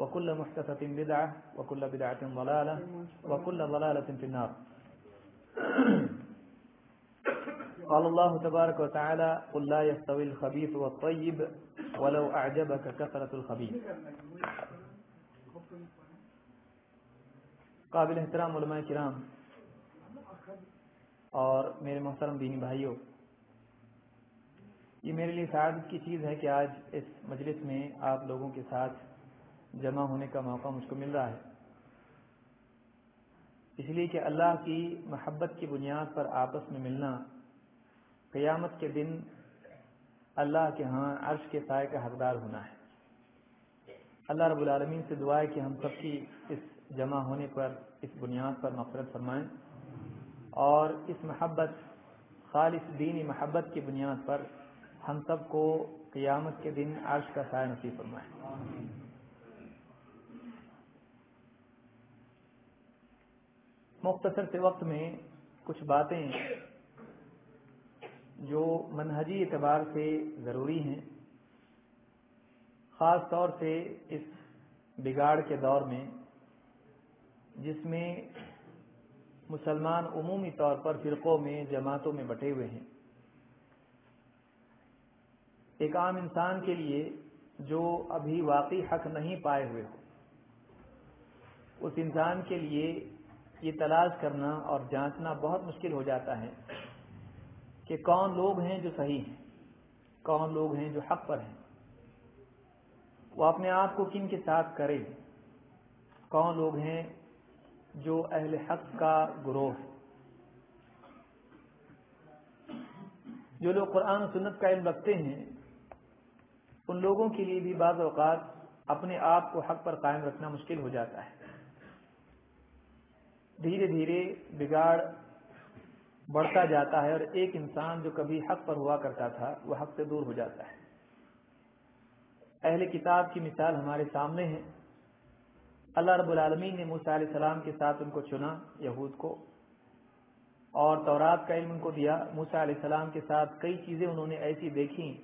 وكل محدثة بدعة، وكل بدعة ضلالة، وكل ضلالة في النار. قال الله تبارك وتعالى قل لا يستوي الخبيث والطيب ولو أعجبك كثرة الخبيث. قابل احترام علماء کرام اور میرے محترم دینی بھائیوں، یہ میرے لیے سعادت کی چیز ہے کہ آج اس مجلس میں آپ لوگوں کے ساتھ جمع ہونے کا موقع مجھ کو مل رہا ہے۔ اس لیے کہ اللہ کی محبت کی بنیاد پر آپس میں ملنا، قیامت کے دن اللہ کے ہاں عرش کے سائے کا حقدار ہونا ہے۔ اللہ رب العالمین سے دعا ہے کہ ہم سب کی اس جمع ہونے پر، اس بنیاد پر مفرت فرمائیں۔ اور اس محبت، خالص دینی محبت کی بنیاد پر ہم سب کو قیامت کے دن عرش کا سایہ نصیب فرمائیں۔ مختصر سے وقت میں کچھ باتیں جو منہجی اعتبار سے ضروری ہیں، خاص طور سے اس بگاڑ کے دور میں، جس میں مسلمان عمومی طور پر فرقوں میں، جماعتوں میں بٹے ہوئے ہیں۔ ایک عام انسان کے لیے جو ابھی واقعی حق نہیں پائے ہوئے ہو، اس انسان کے لیے یہ تلاش کرنا اور جانچنا بہت مشکل ہو جاتا ہے کہ کون لوگ ہیں جو صحیح ہیں، کون لوگ ہیں جو حق پر ہیں۔ وہ اپنے آپ کو کن کے ساتھ کرے؟ کون لوگ ہیں جو اہل حق کا گروہ ہے جو لوگ قرآن و سنت کا علم رکھتے ہیں، ان لوگوں کے لیے بھی بعض اوقات اپنے آپ کو حق پر قائم رکھنا مشکل ہو جاتا ہے۔ دھیرے دھیرے بگاڑ بڑھتا جاتا ہے اور ایک انسان جو کبھی حق پر ہوا کرتا تھا، وہ حق سے دور ہو جاتا ہے۔ اہل کتاب کی مثال ہمارے سامنے ہے۔ اللہ رب العالمین نے موسیٰ علیہ السلام کے ساتھ ان کو چنا، یہود کو۔ اور تورات کا علم ان کو دیا۔ موسیٰ علیہ السلام کے ساتھ کئی چیزیں انہوں نے ایسی دیکھی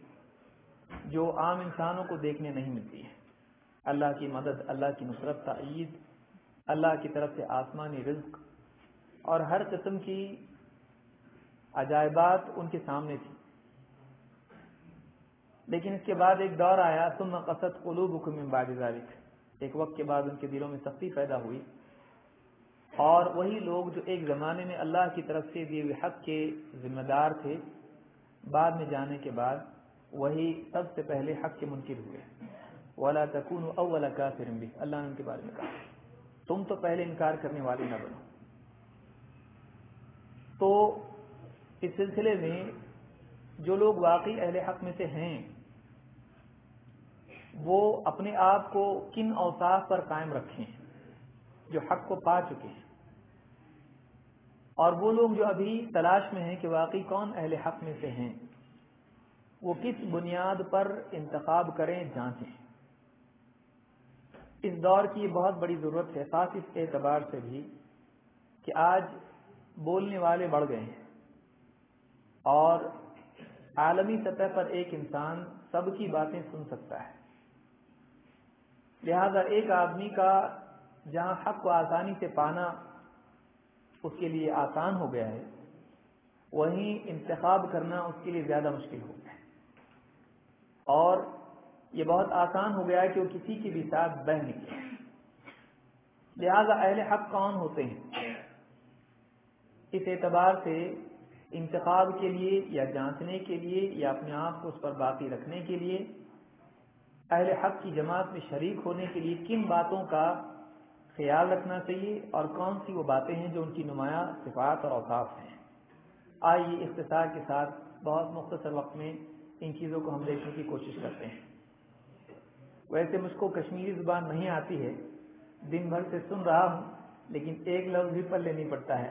جو عام انسانوں کو دیکھنے نہیں ملتی ہیں۔ اللہ کی مدد، اللہ کی نصرت تعید اللہ کی طرف سے آسمانی رزق اور ہر قسم کی عجائبات ان کے سامنے تھی۔ لیکن اس کے بعد ایک دور آیا، ثم قصد قلوب حکم ذالک ایک وقت کے بعد ان کے دلوں میں سختی پیدا ہوئی۔ اور وہی لوگ جو ایک زمانے میں اللہ کی طرف سے دیے ہوئے حق کے ذمہ دار تھے، بعد میں جانے کے بعد وہی سب سے پہلے حق کے منکر ہوئے۔ ولا تکون اول کافر بھی اللہ نے ان کے بارے میں کہا۔ تم تو پہلے انکار کرنے والے نہ بنو۔ تو اس سلسلے میں جو لوگ واقعی اہل حق میں سے ہیں، وہ اپنے آپ کو کن اوصاف پر قائم رکھیں جو حق کو پا چکے ہیں۔ اور وہ لوگ جو ابھی تلاش میں ہیں کہ واقعی کون اہل حق میں سے ہیں، وہ کس بنیاد پر انتخاب کریں، جانچیں۔ اس دور کی یہ بہت بڑی ضرورت ہے، خاص اس اعتبار سے بھی کہ آج بولنے والے بڑھ گئے ہیں۔ اور عالمی سطح پر ایک انسان سب کی باتیں سن سکتا ہے۔ لہذا ایک آدمی کا جہاں حق کو آسانی سے پانا اس کے لیے آسان ہو گیا ہے، وہیں انتخاب کرنا اس کے لیے زیادہ مشکل ہو گیا ہے۔ اور یہ بہت آسان ہو گیا ہے کہ وہ کسی کے بھی ساتھ بہ نکلے۔ لہذا اہل حق کون ہوتے ہیں؟ اس اعتبار سے انتخاب کے لیے یا جانچنے کے لیے یا اپنے آپ کو اس پر باقی رکھنے کے لیے اہل حق کی جماعت میں شریک ہونے کے لیے کن باتوں کا خیال رکھنا چاہیے اور کون سی وہ باتیں ہیں جو ان کی نمایاں صفات اور اوقاف ہیں؟ آئیے اختصار کے ساتھ بہت مختصر وقت میں ان چیزوں کو ہم دیکھنے کی کوشش کرتے ہیں۔ ویسے مجھ کو کشمیری زبان نہیں آتی ہے، دن بھر سے سن رہا ہوں، لیکن ایک لفظ بھی پلے نہیں پڑتا ہے۔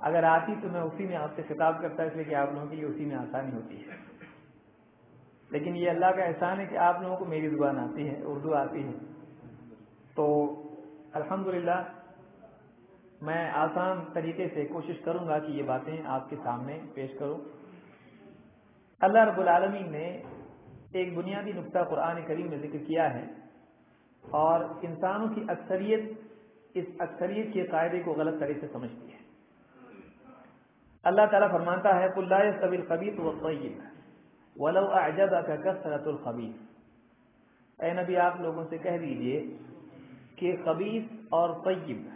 اگر آتی تو میں اسی میں آپ سے خطاب کرتا، اس لیے کہ آپ لوگوں کی اسی میں آسانی ہوتی ہے۔ لیکن یہ اللہ کا احسان ہے کہ آپ لوگوں کو میری زبان آتی ہے، اردو آتی ہے۔ تو الحمدللہ، میں آسان طریقے سے کوشش کروں گا کہ یہ باتیں آپ کے سامنے پیش کروں۔ اللہ رب العالمین نے ایک بنیادی نقطہ قرآن کریم میں ذکر کیا ہے اور انسانوں کی اکثریت اس اکثریت کے قاعدے کو غلط طرح سے سمجھتی ہے۔ اللہ تعالیٰ فرماتا ہے اللہ طبی و ولو اعجب کا کثرت الخبیث اے نبی، آپ لوگوں سے کہہ دیجیے کہ خبیث اور طیب،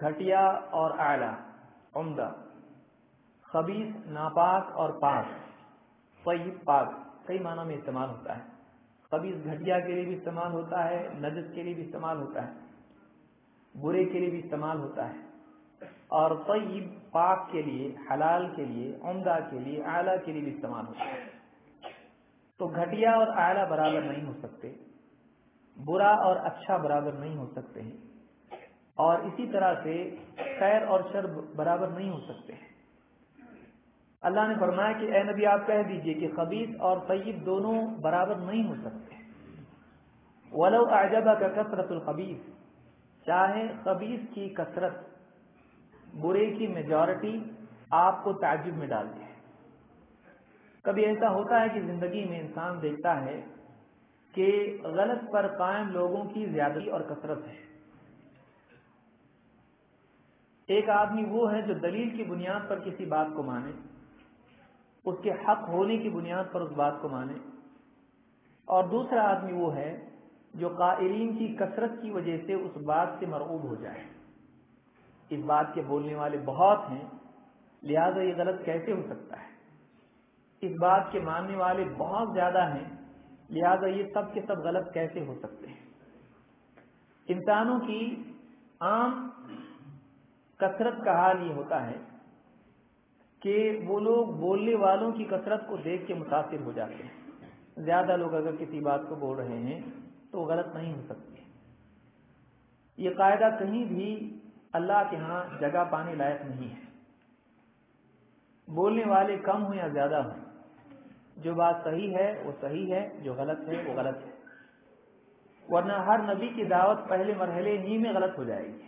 گھٹیا اور اعلیٰ، عمدہ خبیص ناپاک اور پاک، طیب، پاک۔ کئی معنوں میں استعمال ہوتا ہے۔ خبیص گھٹیا کے لیے بھی استعمال ہوتا ہے، نجس کے لیے بھی استعمال ہوتا ہے، برے کے لیے بھی استعمال ہوتا ہے۔ اور طیب، پاک کے لیے، حلال کے لیے، عمدہ کے لیے، اعلیٰ کے لیے بھی استعمال ہوتا ہے۔ تو گھٹیا اور اعلیٰ برابر نہیں ہو سکتے، برا اور اچھا برابر نہیں ہو سکتے ہیں۔ اور اسی طرح سے خیر اور شر برابر نہیں ہو سکتے ہیں۔ اللہ نے فرمایا کہ اے نبی آپ کہہ دیجیے کہ خبیص اور طیب دونوں برابر نہیں ہو سکتے۔ ولو اعجبہ کا کثرت الخبیث چاہے خبیص کی کثرت، برے کی میجورٹی آپ کو تعجب میں ڈالتی ہے کبھی ایسا ہوتا ہے کہ زندگی میں انسان دیکھتا ہے کہ غلط پر قائم لوگوں کی زیادتی اور کثرت ہے۔ ایک آدمی وہ ہے جو دلیل کی بنیاد پر کسی بات کو مانے۔ اس کے حق ہونے کی بنیاد پر اس بات کو مانے۔ اور دوسرا آدمی وہ ہے جو قائلین کی کثرت کی وجہ سے اس بات سے مرعوب ہو جائے۔ اس بات کے بولنے والے بہت ہیں، لہذا یہ غلط کیسے ہو سکتا ہے؟ اس بات کے ماننے والے بہت زیادہ ہیں، لہذا یہ سب کے سب غلط کیسے ہو سکتے ہیں؟ انسانوں کی عام کثرت کا حال یہ ہوتا ہے کہ وہ لوگ بولنے والوں کی کثرت کو دیکھ کے متاثر ہو جاتے ہیں۔ زیادہ لوگ اگر کسی بات کو بول رہے ہیں تو غلط نہیں ہو سکتی یہ قاعدہ کہیں بھی اللہ کے ہاں جگہ پانے لائق نہیں ہے۔ بولنے والے کم ہوں یا زیادہ ہوں، جو بات صحیح ہے وہ صحیح ہے، جو غلط ہے وہ غلط ہے۔ ورنہ ہر نبی کی دعوت پہلے مرحلے ہی میں غلط ہو جائے گی۔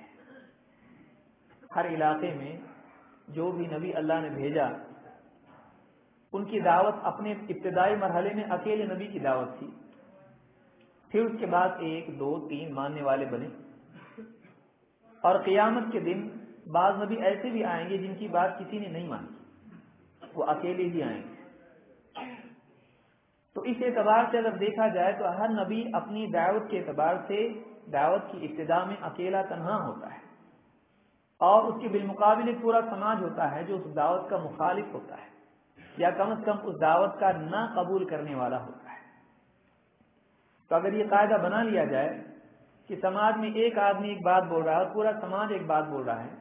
ہر علاقے میں جو بھی نبی اللہ نے بھیجا، ان کی دعوت اپنے ابتدائی مرحلے میں اکیلے نبی کی دعوت تھی۔ پھر اس کے بعد ایک، دو، تین ماننے والے بنے۔ اور قیامت کے دن بعض نبی ایسے بھی آئیں گے جن کی بات کسی نے نہیں مانی۔ وہ اکیلے ہی آئیں گے۔ تو اس اعتبار سے اگر دیکھا جائے تو ہر نبی اپنی دعوت کے اعتبار سے دعوت کی ابتدا میں اکیلا تنہا ہوتا ہے۔ اور اس کے بالمقابل ایک پورا سماج ہوتا ہے جو اس دعوت کا مخالف ہوتا ہے، یا کم از کم اس دعوت کا نہ قبول کرنے والا ہوتا ہے۔ تو اگر یہ قاعدہ بنا لیا جائے کہ سماج میں ایک آدمی ایک بات بول رہا ہے اور پورا سماج ایک بات بول رہا ہے،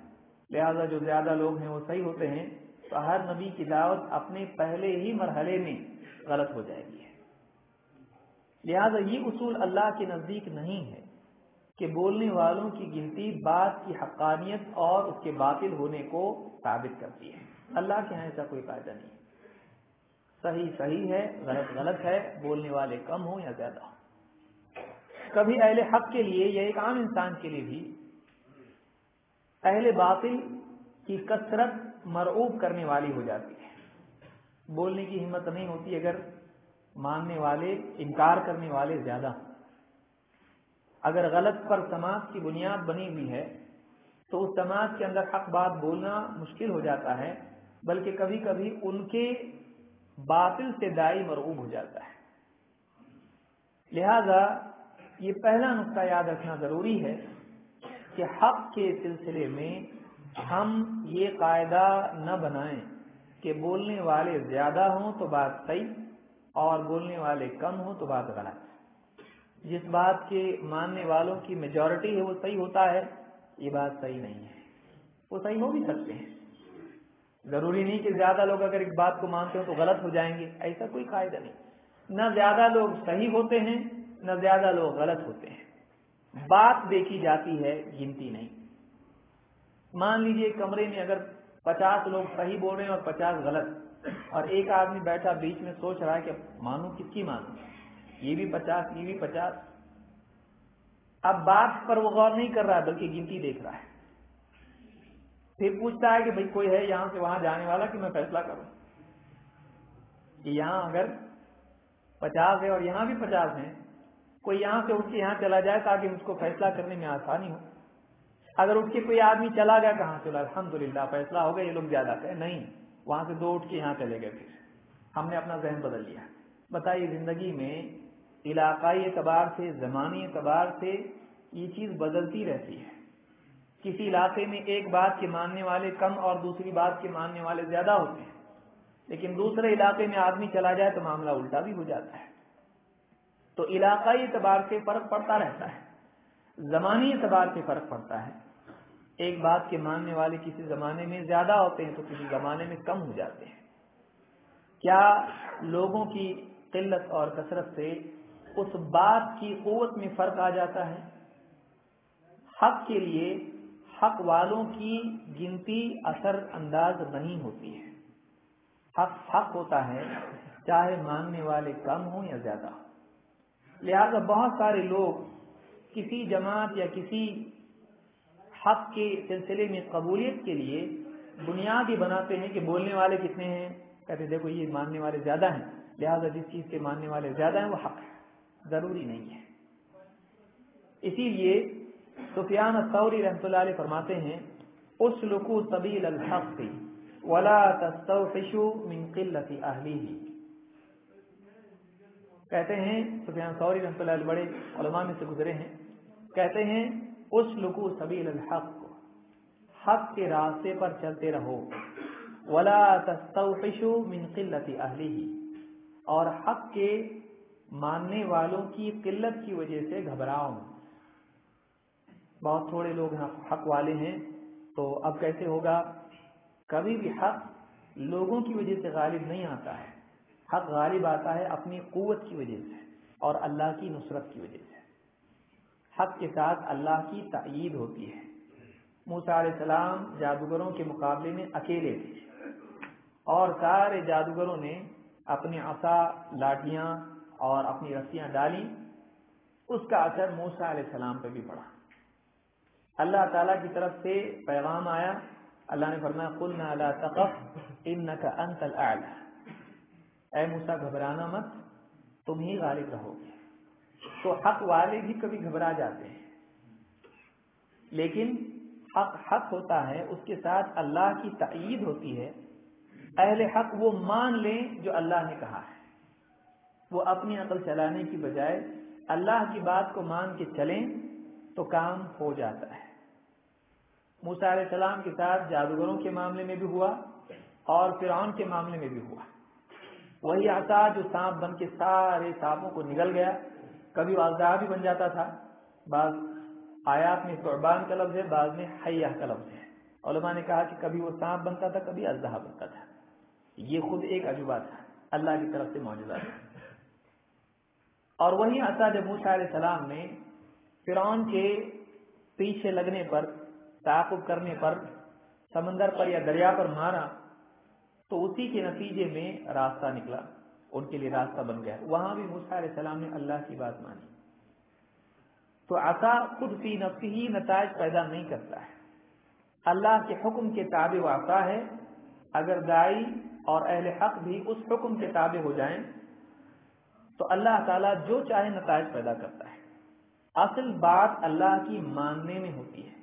لہذا جو زیادہ لوگ ہیں وہ صحیح ہوتے ہیں، تو ہر نبی کی دعوت اپنے پہلے ہی مرحلے میں غلط ہو جائے گی لہذا یہ اصول اللہ کے نزدیک نہیں ہے۔ کہ بولنے والوں کی گنتی بات کی حقانیت اور اس کے باطل ہونے کو ثابت کرتی ہے۔ اللہ کے یہاں ایسا کوئی فائدہ نہیں صحیح صحیح ہے، غلط غلط ہے، بولنے والے کم ہوں یا زیادہ ہوں۔ کبھی اہل حق کے لیے یا ایک عام انسان کے لیے بھی اہل باطل کی کثرت مرعوب کرنے والی ہو جاتی ہے۔ بولنے کی ہمت نہیں ہوتی اگر ماننے والے، انکار کرنے والے زیادہ ہوں۔ اگر غلط پر سماج کی بنیاد بنی ہوئی ہے، تو اس سماج کے اندر حق بات بولنا مشکل ہو جاتا ہے، بلکہ کبھی کبھی ان کے باطل سے دائی مرغوب ہو جاتا ہے۔ لہذا یہ پہلا نقطہ یاد رکھنا ضروری ہے کہ حق کے سلسلے میں ہم یہ قاعدہ نہ بنائیں کہ بولنے والے زیادہ ہوں تو بات صحیح اور بولنے والے کم ہوں تو بات غلط۔ جس بات کے ماننے والوں کی میجورٹی ہے وہ صحیح ہوتا ہے، یہ بات صحیح نہیں ہے۔ وہ صحیح ہو بھی سکتے ہیں۔ ضروری نہیں کہ زیادہ لوگ اگر ایک بات کو مانتے ہو تو غلط ہو جائیں گے، ایسا کوئی قاعدہ نہیں۔ نہ زیادہ لوگ صحیح ہوتے ہیں، نہ زیادہ لوگ غلط ہوتے ہیں۔ بات دیکھی جاتی ہے، گنتی نہیں۔ مان لیجیے کمرے میں اگر پچاس لوگ صحیح بول رہے ہیں اور پچاس غلط۔ اور ایک آدمی بیٹھا بیچ میں سوچ رہا ہے کہ مانو کس کی مانو یہ بھی پچاس، یہ بھی پچاس۔ اب بات پر وہ غور نہیں کر رہا بلکہ گنتی دیکھ رہا ہے۔ پھر پوچھتا ہے کہ بھائی کوئی ہے یہاں سے وہاں جانے والا کہ میں فیصلہ کروں؟ کہ یہاں اگر پچاس ہے اور یہاں بھی پچاس ہیں، کوئی یہاں سے اٹھ کے یہاں چلا جائے تاکہ اس کو فیصلہ کرنے میں آسانی ہو۔ اگر اٹھ کے کوئی آدمی چلا گیا، کہاں چلا الحمد للہ فیصلہ ہو گیا، یہ لوگ زیادہ تھے۔ نہیں، وہاں سے دو اٹھ کے یہاں چلے گئے پھر۔ ہم نے اپنا ذہن بدل لیا۔ بتائیے زندگی میں علاقائی اعتبار سے، زمانی اعتبار سے یہ چیز بدلتی رہتی ہے۔ کسی علاقے میں ایک بات کے ماننے والے کم اور دوسری بات کے ماننے والے زیادہ ہوتے ہیں۔ لیکن دوسرے علاقے میں آدمی چلا جائے تو معاملہ الٹا بھی ہو جاتا ہے۔ تو علاقائی اعتبار سے فرق پڑتا رہتا ہے۔ زمانی اعتبار سے فرق پڑتا ہے۔ ایک بات کے ماننے والے کسی زمانے میں زیادہ ہوتے ہیں تو کسی زمانے میں کم ہو جاتے ہیں۔ کیا لوگوں کی قلت اور کثرت سے اس بات کی قوت میں فرق آ جاتا ہے۔ حق کے لیے حق والوں کی گنتی اثر انداز نہیں ہوتی ہے۔ حق حق ہوتا ہے، چاہے ماننے والے کم ہوں یا زیادہ۔ لہذا بہت سارے لوگ کسی جماعت یا کسی حق کے سلسلے میں قبولیت کے لیے بنیاد ہی بناتے ہیں کہ بولنے والے کتنے ہیں، کہتے دیکھو یہ ماننے والے زیادہ ہیں، لہذا جس چیز کے ماننے والے زیادہ ہیں وہ حق ہے ضروری نہیں ہے۔ اسی لیے سفیان الثوری رحمۃ اللہ علیہ فرماتے ہیں اس لکو طبیل الحق ولا من قلت اہلیہ۔ کہتے ہیں، سفیان ثوری رحمۃ اللہ علیہ بڑے علماء میں سے گزرے ہیں۔ کہتے ہیں اس لکو سبیل الحق، حق کے راستے پر چلتے رہو۔ ولا تستوحشوا من قلت اہلیہ۔ اور حق کے ماننے والوں کی قلت کی وجہ سے گھبراؤ بہت تھوڑے لوگ ہاں حق والے ہیں، تو اب کیسے ہوگا؟ کبھی بھی حق لوگوں کی وجہ سے غالب نہیں آتا ہے۔ حق غالب آتا ہے اپنی قوت کی وجہ سے اور اللہ کی نصرت کی وجہ سے۔ حق کے ساتھ اللہ کی تائید ہوتی ہے۔ موسا علیہ السلام جادوگروں کے مقابلے میں اکیلے تھے۔ اور سارے جادوگروں نے اپنے عصا لاٹیاں اور اپنی رسیاں ڈالی، اس کا اثر موسا علیہ السلام پہ بھی پڑا۔ اللہ تعالی کی طرف سے پیغام آیا، اللہ نے فرمایا، قلنا لا تقف انك انت الاعلى اے موسا گھبرانا مت، تم ہی غالب رہو گے۔ تو حق والے بھی کبھی گھبرا جاتے ہیں۔ لیکن حق حق ہوتا ہے، اس کے ساتھ اللہ کی تائید ہوتی ہے۔ اہل حق وہ مان لیں جو اللہ نے کہا ہے۔ وہ اپنی عقل چلانے کی بجائے اللہ کی بات کو مان کے چلیں تو کام ہو جاتا ہے۔ موسیٰ علیہ السلام کے ساتھ جادوگروں کے معاملے میں بھی ہوا اور فرعون کے معاملے میں بھی ہوا۔ وہی آتا جو سانپ بن کے سارے سانپوں کو نگل گیا۔ کبھی واضح بھی بن جاتا تھا۔ بعض آیات میں قربان کا لفظ ہے، بعض میں حیہ کا لفظ ہے۔ علماء نے کہا کہ کبھی وہ سانپ بنتا تھا، کبھی اژدہا بنتا تھا۔ یہ خود ایک عجوبہ تھا۔ اللہ کی طرف سے موجودہ تھا۔ اور وہی آتا جب موسیٰ علیہ السلام نے فرعون کے پیچھے لگنے پر، تعاقب کرنے پر، سمندر پر یا دریا پر مارا، تو اسی کے نتیجے میں راستہ نکلا، ان کے لیے راستہ بن گیا۔ وہاں بھی موسیٰ علیہ السلام نے اللہ کی بات مانی۔ تو عطا خود فی نفسی ہی نتائج پیدا نہیں کرتا ہے۔ اللہ کے حکم کے تابع واقع ہے۔ اگر دائی اور اہل حق بھی اس حکم کے تابع ہو جائیں تو اللہ تعالیٰ جو چاہے نتائج پیدا کرتا ہے۔ اصل بات اللہ کی ماننے میں ہوتی ہے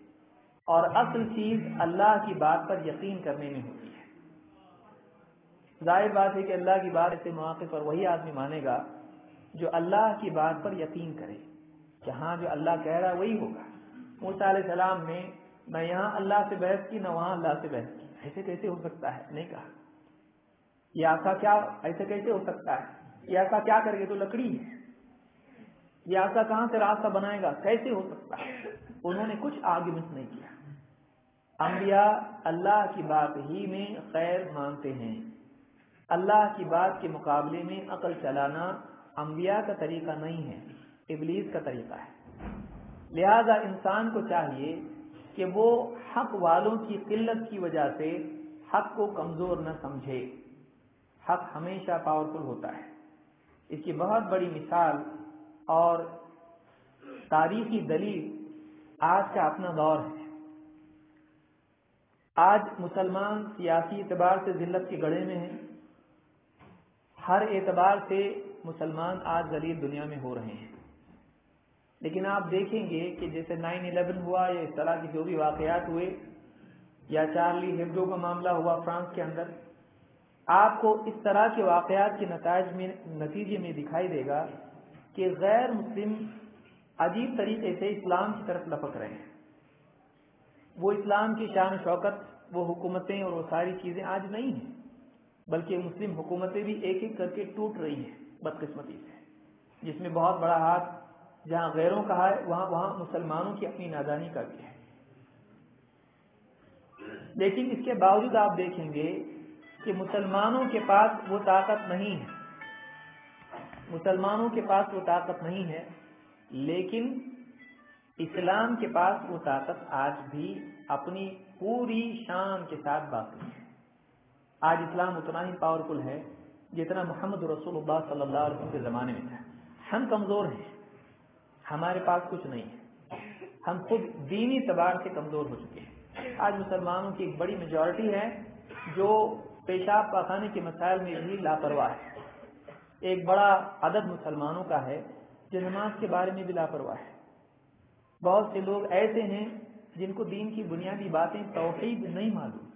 اور اصل چیز اللہ کی بات پر یقین کرنے میں ہوتی ہے۔ ظاہر بات ہے کہ اللہ کی بات ایسے مواقع پر وہی آدمی مانے گا جو اللہ کی بات پر یقین کرے۔ کہ ہاں جو اللہ کہہ رہا ہے وہی ہوگا۔ موسیٰ علیہ السلام نے نہ یہاں اللہ سے بحث کی، نہ وہاں اللہ سے بحث کی۔ ایسے کیسے ہو سکتا ہے؟ نہیں کہا۔ یہ آسا کیا، ایسے کیسے ہو سکتا ہے؟ یہ آسا کیا کرے تو لکڑی ہے؟ یہ آسا کہاں سے راستہ بنائے گا؟ کیسے ہو سکتا ہے؟ انہوں نے کچھ آرگیومنٹ نہیں کیا۔ انبیاء اللہ کی بات ہی میں خیر مانتے ہیں۔ اللہ کی بات کے مقابلے میں عقل چلانا انبیاء کا طریقہ نہیں ہے، ابلیس کا طریقہ ہے۔ لہذا انسان کو چاہیے کہ وہ حق والوں کی قلت کی وجہ سے حق کو کمزور نہ سمجھے۔ حق ہمیشہ پاورفل ہوتا ہے۔ اس کی بہت بڑی مثال اور تاریخی دلیل آج کا اپنا دور ہے۔ آج مسلمان سیاسی اعتبار سے ذلت کے گڑھے میں ہیں۔ ہر اعتبار سے مسلمان آج ذلیل دنیا میں ہو رہے ہیں۔ لیکن آپ دیکھیں گے کہ جیسے نائن الیون ہوا یا اس طرح کے جو بھی واقعات ہوئے، یا چارلی ہیبڈو کا معاملہ ہوا فرانس کے اندر آپ کو اس طرح کے واقعات کے نتائج میں نتیجے میں دکھائی دے گا کہ غیر مسلم عجیب طریقے سے اسلام کی طرف لپک رہے ہیں۔ وہ اسلام کی شان شوکت، وہ حکومتیں اور وہ ساری چیزیں آج نہیں ہیں، بلکہ مسلم حکومتیں بھی ایک ایک کر کے ٹوٹ رہی ہیں، بدقسمتی سے۔ جس میں بہت بڑا ہاتھ جہاں غیروں کا ہے، وہاں وہاں مسلمانوں کی اپنی نادانی کا بھی ہے۔ لیکن اس کے باوجود آپ دیکھیں گے کہ مسلمانوں کے پاس وہ طاقت نہیں ہے۔ مسلمانوں کے پاس وہ طاقت نہیں ہے، لیکن اسلام کے پاس وہ طاقت آج بھی اپنی پوری شان کے ساتھ باقی ہے۔ آج اسلام اتنا ہی پاورفل ہے جتنا محمد رسول اللہ صلی اللہ علیہ وسلم کے زمانے میں تھا۔ ہم کمزور ہیں، ہمارے پاس کچھ نہیں ہے۔ ہم خود دینی اعتبار سے کمزور ہو چکے ہیں۔ آج مسلمانوں کی ایک بڑی میجورٹی ہے جو پیشاب پاخانے کے مسائل میں بھی لاپرواہ ہے۔ ایک بڑا عدد مسلمانوں کا ہے جو نماز کے بارے میں بھی لاپرواہ ہے۔ بہت سے لوگ ایسے ہیں جن کو دین کی بنیادی باتیں توحید نہیں معلوم۔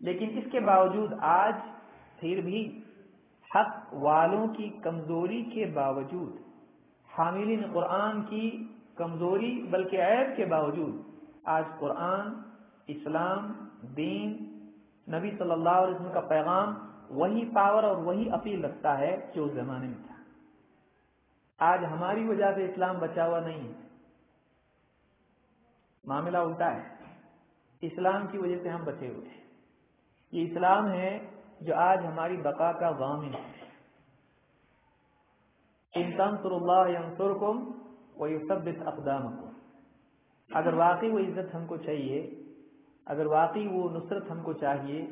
لیکن اس کے باوجود آج پھر بھی حق والوں کی کمزوری کے باوجود، حاملین قرآن کی کمزوری بلکہ عیب کے باوجود، آج قرآن، اسلام، دین نبی صلی اللہ علیہ وسلم کا پیغام وہی پاور اور وہی اپیل رکھتا ہے جو اس زمانے میں تھا۔ آج ہماری وجہ سے اسلام بچا ہوا نہیں ہے۔ معاملہ الٹا ہے۔ اسلام کی وجہ سے ہم بچے ہوئے ہیں۔ یہ اسلام ہے جو آج ہماری بقا کا ضامن ہے۔ ان تنصر اللہ ینصرکم ویثبت اقدامکم۔ اگر واقعی وہ عزت ہم کو چاہیے اگر واقعی وہ نصرت ہم کو چاہیے،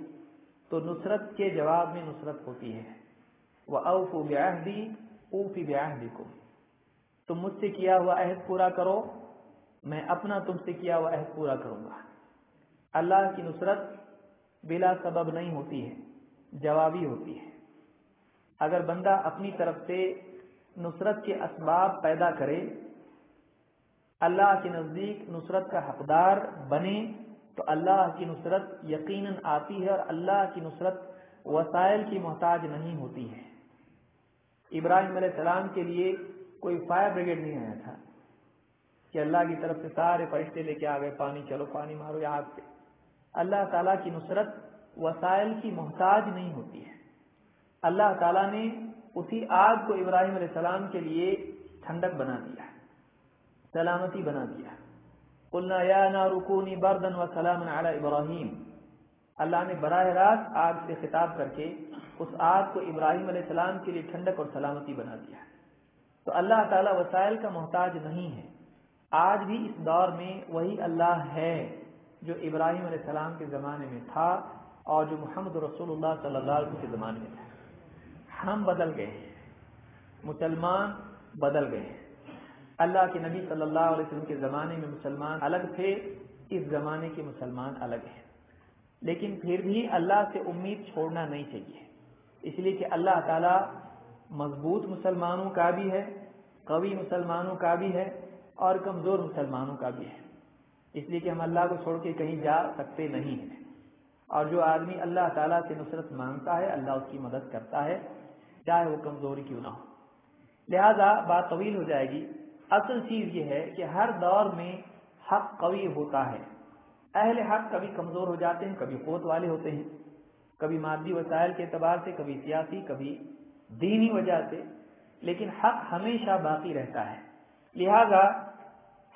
تو نصرت کے جواب میں نصرت ہوتی ہے۔ وہ اوف و بیاہدی اوفی بیاہدی کو تم مجھ سے کیا ہوا عہد پورا کرو، میں اپنا تم سے کیا ہوا عہد پورا کروں گا۔ اللہ کی نصرت بلا سبب نہیں ہوتی ہے، جوابی ہوتی ہے۔ اگر بندہ اپنی طرف سے نصرت کے اسباب پیدا کرے، اللہ کے نزدیک نصرت کا حقدار بنے تو اللہ کی نصرت یقیناً آتی ہے اور اللہ کی نصرت وسائل کی محتاج نہیں ہوتی ہے۔ ابراہیم علیہ السلام کے لیے کوئی فائر بریگیڈ نہیں آیا تھا کہ اللہ کی طرف سے سارے فرشتے لے کے آ گئے، پانی چلو، پانی مارو یا آگ پہ۔ اللہ تعالیٰ کی نصرت وسائل کی محتاج نہیں ہوتی ہے۔ اللہ تعالیٰ نے اسی آگ کو ابراہیم علیہ السلام کے لیے ٹھنڈک بنا دیا، سلامتی بنا دیا۔ قلنا یا نارکونی بردن و سلام علی ابراہیم اللہ نے براہ راست آگ سے خطاب کر کے اس آگ کو ابراہیم علیہ السلام کے لیے ٹھنڈک اور سلامتی بنا دیا تو اللہ تعالیٰ وسائل کا محتاج نہیں ہے۔ آج بھی اس دور میں وہی اللہ ہے جو ابراہیم علیہ السلام کے زمانے میں تھا اور جو محمد رسول اللہ صلی اللہ علیہ وسلم کے زمانے میں تھا۔ ہم بدل گئے ہیں۔ مسلمان بدل گئے ہیں۔ اللہ کے نبی صلی اللہ علیہ وسلم کے زمانے میں مسلمان الگ تھے، اس زمانے کے مسلمان الگ ہیں۔ لیکن پھر بھی اللہ سے امید چھوڑنا نہیں چاہیے۔ اس لیے کہ اللہ تعالیٰ مضبوط مسلمانوں کا بھی ہے، قوی مسلمانوں کا بھی ہے اور کمزور مسلمانوں کا بھی ہے۔ اس لیے کہ ہم اللہ کو چھوڑ کے کہیں جا سکتے نہیں ہیں۔ اور جو آدمی اللہ تعالیٰ سے نصرت مانگتا ہے، اللہ اس کی مدد کرتا ہے، چاہے وہ کمزوری کیوں نہ ہو۔ لہذا بات طویل ہو جائے گی۔ اصل چیز یہ ہے کہ ہر دور میں حق قوی ہوتا ہے۔ اہل حق کبھی کمزور ہو جاتے ہیں، کبھی قوت والے ہوتے ہیں۔ کبھی مادی وسائل کے اعتبار سے، کبھی سیاسی، کبھی دینی وجہ سے۔ لیکن حق ہمیشہ باقی رہتا ہے۔ لہذا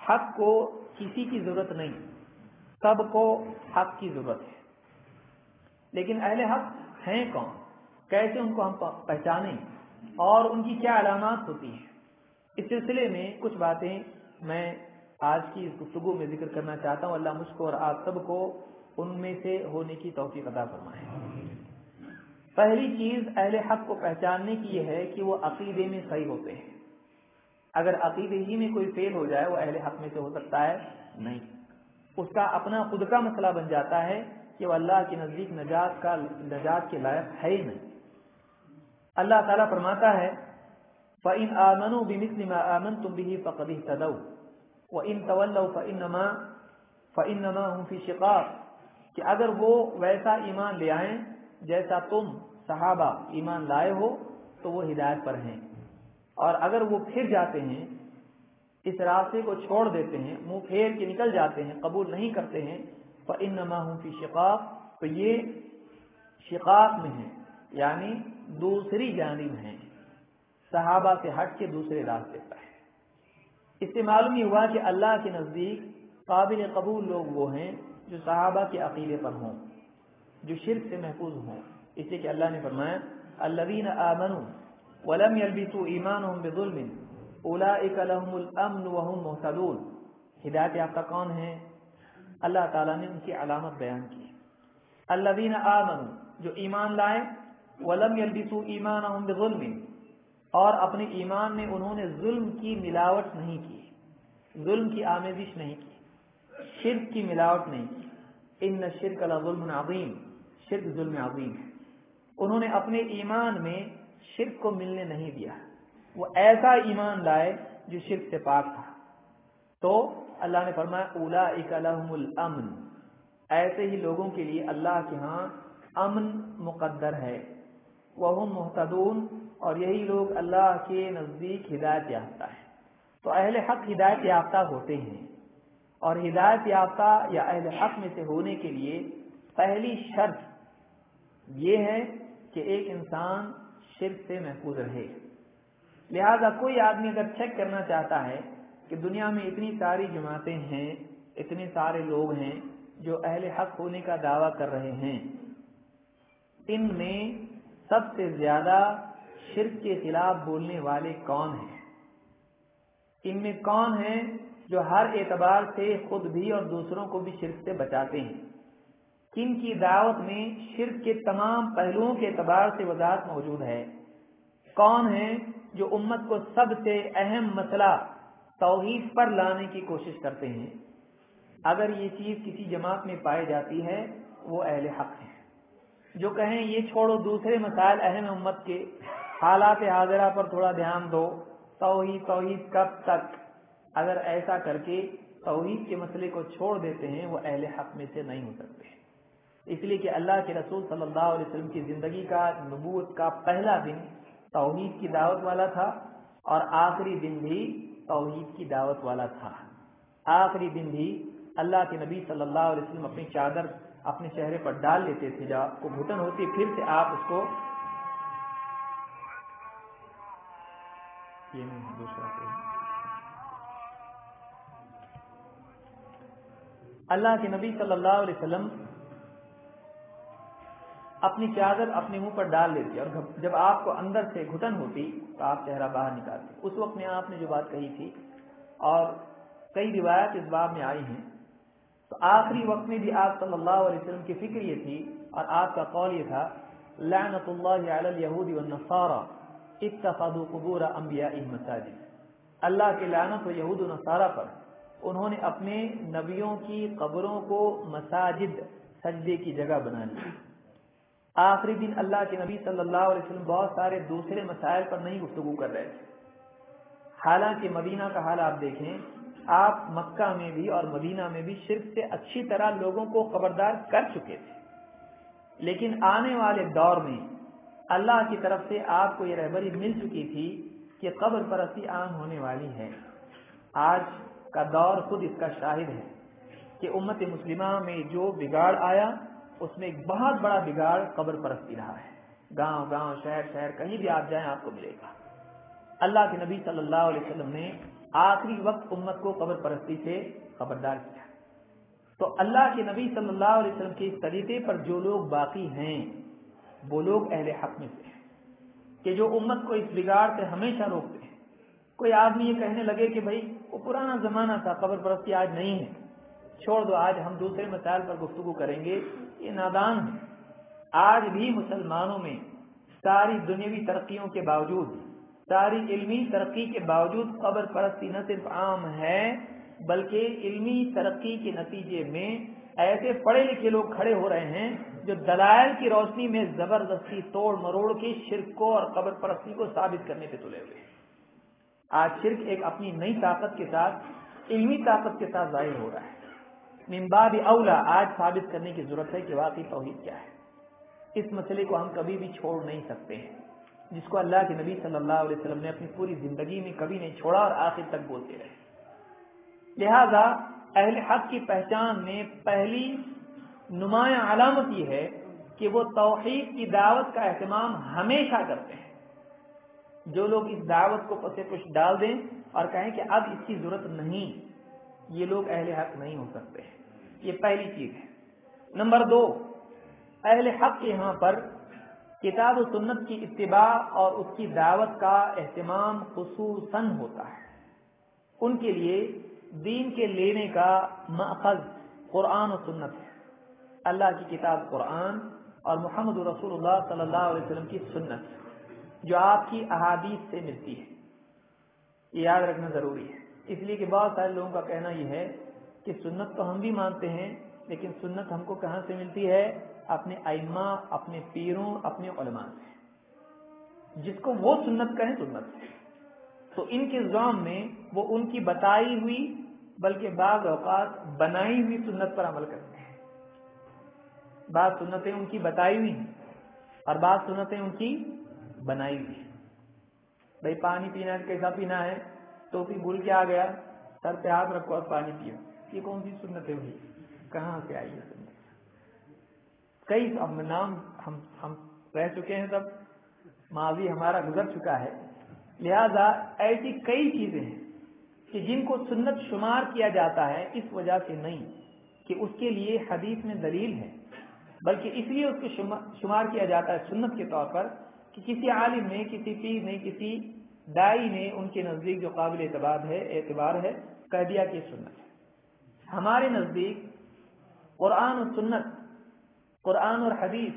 حق کو کسی کی ضرورت نہیں، سب کو حق کی ضرورت ہے۔ لیکن اہل حق ہیں کون؟ کیسے ان کو ہم پہچانیں؟ اور ان کی کیا علامات ہوتی ہیں؟ اس سلسلے میں کچھ باتیں میں آج کی اس گفتگو میں ذکر کرنا چاہتا ہوں۔ اللہ مجھ کو اور آپ سب کو ان میں سے ہونے کی توفیق عطا فرمائے۔ پہلی چیز اہل حق کو پہچاننے کی یہ ہے کہ وہ عقیدے میں صحیح ہوتے ہیں۔ اگر عقیدے ہی میں کوئی فیل ہو جائے، وہ اہل حق میں سے ہو سکتا ہے؟ نہیں۔ اس کا اپنا خود کا مسئلہ بن جاتا ہے کہ وہ اللہ کے نزدیک نجات کا، نجات کے لائق ہے ہی نہیں۔ اللہ تعالیٰ فرماتا ہے فَإِنْ آمَنُوا بِمِثْلِ مَا آمَنْتُمْ بِهِ فَقَدْ اهْتَدَوْا. وَإِنْ تَوَلَّوْا فَإِنَّمَا فَإِنَّمَا هُمْ فِي شِقَاقٍ. کہ اگر وہ ویسا ایمان لے آئیں جیسا تم صحابہ ایمان لائے ہو، تو وہ ہدایت پر ہیں۔ اور اگر وہ پھر جاتے ہیں، اس راستے کو چھوڑ دیتے ہیں، منہ پھیر کے نکل جاتے ہیں، قبول نہیں کرتے ہیں، فَإِنَّمَا هُمْ فِي شِقَاقٍ، تو یہ شقاق میں ہیں یعنی دوسری جانب ہیں۔ صحابہ سے ہٹ کے دوسرے راستے پر ہے۔ اس سے معلوم یہ ہوا کہ اللہ کے نزدیک قابل قبول لوگ وہ ہیں جو صحابہ کے عقیدے پر ہوں، جو شرک سے محفوظ ہوں۔ اس لیے کہ اللہ نے فرمایا، الذین آمنوا ولم يلبسوا ایمانهم بظلم اولئک لهم الامن وهم مهتدون۔ ہدایت یافتہ کون ہیں؟ اللہ تعالیٰ نے ان کی علامت بیان کی۔ الذین آمنوا، جو ایمان لائے، ولم يلبسوا ایمانهم بظلم۔ اور اپنے ایمان میں انہوں نے ظلم کی ملاوٹ نہیں کی، ظلم کی آمیزش نہیں کی، شرک کی ملاوٹ نہیں کی۔ ان شرک اللہ ظلم عظیم، شرک ظلم عظیم ہے۔ انہوں نے اپنے ایمان میں شرک کو ملنے نہیں دیا۔ وہ ایسا ایمان لائے جو شرک سے پاک تھا۔ تو اللہ نے فرمایا اولا لهم الامن۔ ایسے ہی لوگوں کے لیے اللہ کے ہاں امن مقدر ہے۔ وہ محتدون اور یہی لوگ اللہ کے نزدیک ہدایت یافتہ ہیں۔ تو اہل حق ہدایت یافتہ ہوتے ہیں اور ہدایت یافتہ یا اہل حق میں سے ہونے کے لیے پہلی شرط یہ ہے کہ ایک انسان شرک سے محفوظ رہے۔ لہذا کوئی آدمی اگر چیک کرنا چاہتا ہے کہ دنیا میں اتنی ساری جماعتیں ہیں، اتنے سارے لوگ ہیں جو اہل حق ہونے کا دعویٰ کر رہے ہیں، ان میں سب سے زیادہ شرک کے خلاف بولنے والے کون ہیں؟ ان میں کون ہیں جو ہر اعتبار سے خود بھی اور دوسروں کو بھی شرک سے بچاتے ہیں؟ کن کی دعوت میں شرک کے تمام پہلوؤں کے اعتبار سے وضاحت موجود ہے؟ کون ہیں جو امت کو سب سے اہم مسئلہ توحید پر لانے کی کوشش کرتے ہیں؟ اگر یہ چیز کسی جماعت میں پائی جاتی ہے، وہ اہل حق ہیں۔ جو کہیں یہ چھوڑو دوسرے مسائل اہم امت کے حالات حاضرہ پر تھوڑا دھیان دو۔ توحید توحید کب تک؟ اگر ایسا کر کے توحید کے مسئلے کو چھوڑ دیتے ہیں، وہ اہل حق میں سے نہیں ہو سکتے۔ اس لیے کہ اللہ کے رسول صلی اللہ علیہ وسلم کی زندگی کا نبوت کا پہلا دن توحید کی دعوت والا تھا اور آخری دن بھی توحید کی دعوت والا تھا۔ آخری دن بھی اللہ کے نبی صلی اللہ علیہ وسلم اپنی چادر اپنے چہرے پر ڈال لیتے تھے۔ جب کو گھٹن ہوتی، پھر سے آپ اس کو یہ نہیں۔ دوسرا اللہ کے نبی صلی اللہ علیہ وسلم اپنی چادر اپنے منہ پر ڈال لیتی اور جب آپ کو اندر سے گھٹن ہوتی تو آپ چہرہ باہر نکالتے۔ اس وقت میں آپ نے جو بات کہی تھی اور کئی روایت اس باب میں آئی ہیں، تو آخری وقت میں بھی آپ صلی اللہ علیہ وسلم کی فکر یہ تھی اور آپ کا قول یہ تھا، لعنت اللہ علی الیہود والنصارى۔ اتخذوا قبور انبیاء مساجد۔ اللہ کے لعنت و یہود و نصارہ پر انہوں نے اپنے نبیوں کی قبروں کو مساجد سجدے کی جگہ بنا لی۔ آخری دن اللہ کے نبی صلی اللہ علیہ وسلم بہت سارے دوسرے مسائل پر نہیں گفتگو کر رہے تھے۔ حالانکہ مدینہ کا حال آپ دیکھیں، آپ مکہ میں بھی اور مدینہ میں بھی شرک سے اچھی طرح لوگوں کو خبردار کر چکے تھے۔ لیکن آنے والے دور میں اللہ کی طرف سے آپ کو یہ رہبری مل چکی تھی کہ قبر پرستی عام ہونے والی ہے۔ آج کا دور خود اس کا شاہد ہے کہ امت مسلمہ میں جو بگاڑ آیا، اس میں ایک بہت بڑا بگاڑ قبر پرستی رہا ہے۔ گاؤں گاؤں، شہر شہر، کہیں بھی آپ جائیں، آپ کو ملے گا۔ اللہ کے نبی صلی اللہ علیہ وسلم نے آخری وقت امت کو قبر پرستی سے خبردار کیا۔ تو اللہ کے نبی صلی اللہ علیہ وسلم کے اس طریقے پر جو لوگ باقی ہیں وہ لوگ اہل حق میں سے ہیں۔ کہ جو امت کو اس بگاڑ سے ہمیشہ روکتے ہیں۔ کوئی آدمی یہ کہنے لگے کہ بھائی، وہ پرانا زمانہ تھا، قبر پرستی آج نہیں ہے۔ چھوڑ دو، آج ہم دوسرے مسائل پر گفتگو کریں گے۔ یہ نادان ہے۔ آج بھی مسلمانوں میں ساری دنیاوی ترقیوں کے باوجود، ساری علمی ترقی کے باوجود قبر پرستی نہ صرف عام ہے، بلکہ علمی ترقی کے نتیجے میں ایسے پڑھے لکھے لوگ کھڑے ہو رہے ہیں جو دلائل کی روشنی میں زبردستی توڑ مروڑ کے شرک کو اور قبر پرستی کو ثابت کرنے پہ تلے ہوئے۔ آج شرک ایک اپنی نئی طاقت کے ساتھ، علمی طاقت کے ساتھ ظاہر ہو رہا ہے۔ ممباب اولا آج ثابت کرنے کی ضرورت ہے کہ واقعی توحید کیا ہے۔ اس مسئلے کو ہم کبھی بھی چھوڑ نہیں سکتے ہیں۔ جس کو اللہ کے نبی صلی اللہ علیہ وسلم نے اپنی پوری زندگی میں کبھی نہیں چھوڑا اور آخر تک بولتے رہے۔ لہذا اہل حق کی پہچان میں پہلی نمایاں علامت یہ ہے کہ وہ توحید کی دعوت کا اہتمام ہمیشہ کرتے ہیں۔ جو لوگ اس دعوت کو پسے کچھ ڈال دیں اور کہیں کہ اب اس کی ضرورت نہیں، یہ لوگ اہل حق نہیں ہو سکتے یہ پہلی چیز ہے۔ نمبر دو، اہل حق یہاں پر کتاب و سنت کی اتباع اور اس کی دعوت کا اہتمام خصوصاً ہوتا ہے۔ ان کے لیے دین کے لینے کا ماخذ قرآن و سنت ہے۔ اللہ کی کتاب قرآن اور محمد رسول اللہ صلی اللہ علیہ وسلم کی سنت جو آپ کی احادیث سے ملتی ہے۔ یہ یاد رکھنا ضروری ہے۔ اس لیے کہ بہت سارے لوگوں کا کہنا یہ ہے کہ سنت تو ہم بھی مانتے ہیں، لیکن سنت ہم کو کہاں سے ملتی ہے؟ اپنے ائمہ، اپنے پیروں، اپنے علماء سے۔ جس کو وہ سنت کہیں سنت سے تو ان کے زام میں وہ ان کی بتائی ہوئی، بلکہ بعض اوقات بنائی ہوئی سنت پر عمل کرتے ہیں۔ بعض سنتیں ان کی بتائی ہوئی ہیں اور بعض سنتیں ان کی بنائی ہوئی ہیں۔ بھائی پانی پینا کیسا پینا ہے؟ ٹوپی بھول کے آ گیا، سر پہ ہاتھ رکھو اور پانی پیو۔ یہ کون سی سنت ہوئی؟ کہاں سے آئی ہے سنت کئی اب نام ہم ہم رہ چکے ہیں سب ماضی ہمارا گزر چکا ہے۔ لہذا ایسی کئی چیزیں ہیں کہ جن کو سنت شمار کیا جاتا ہے، اس وجہ سے نہیں کہ اس کے لیے حدیث میں دلیل ہے۔ بلکہ اس لیے اس کو شمار کیا جاتا ہے سنت کے طور پر کہ کسی عالم نے، کسی پیر نے، کسی دائی نے ان کے نزدیک جو قابل اعتبار ہے اعتبار ہے، کہہ دیا کہ سنت ہے۔ ہمارے نزدیک قرآن و سنت، قرآن اور حدیث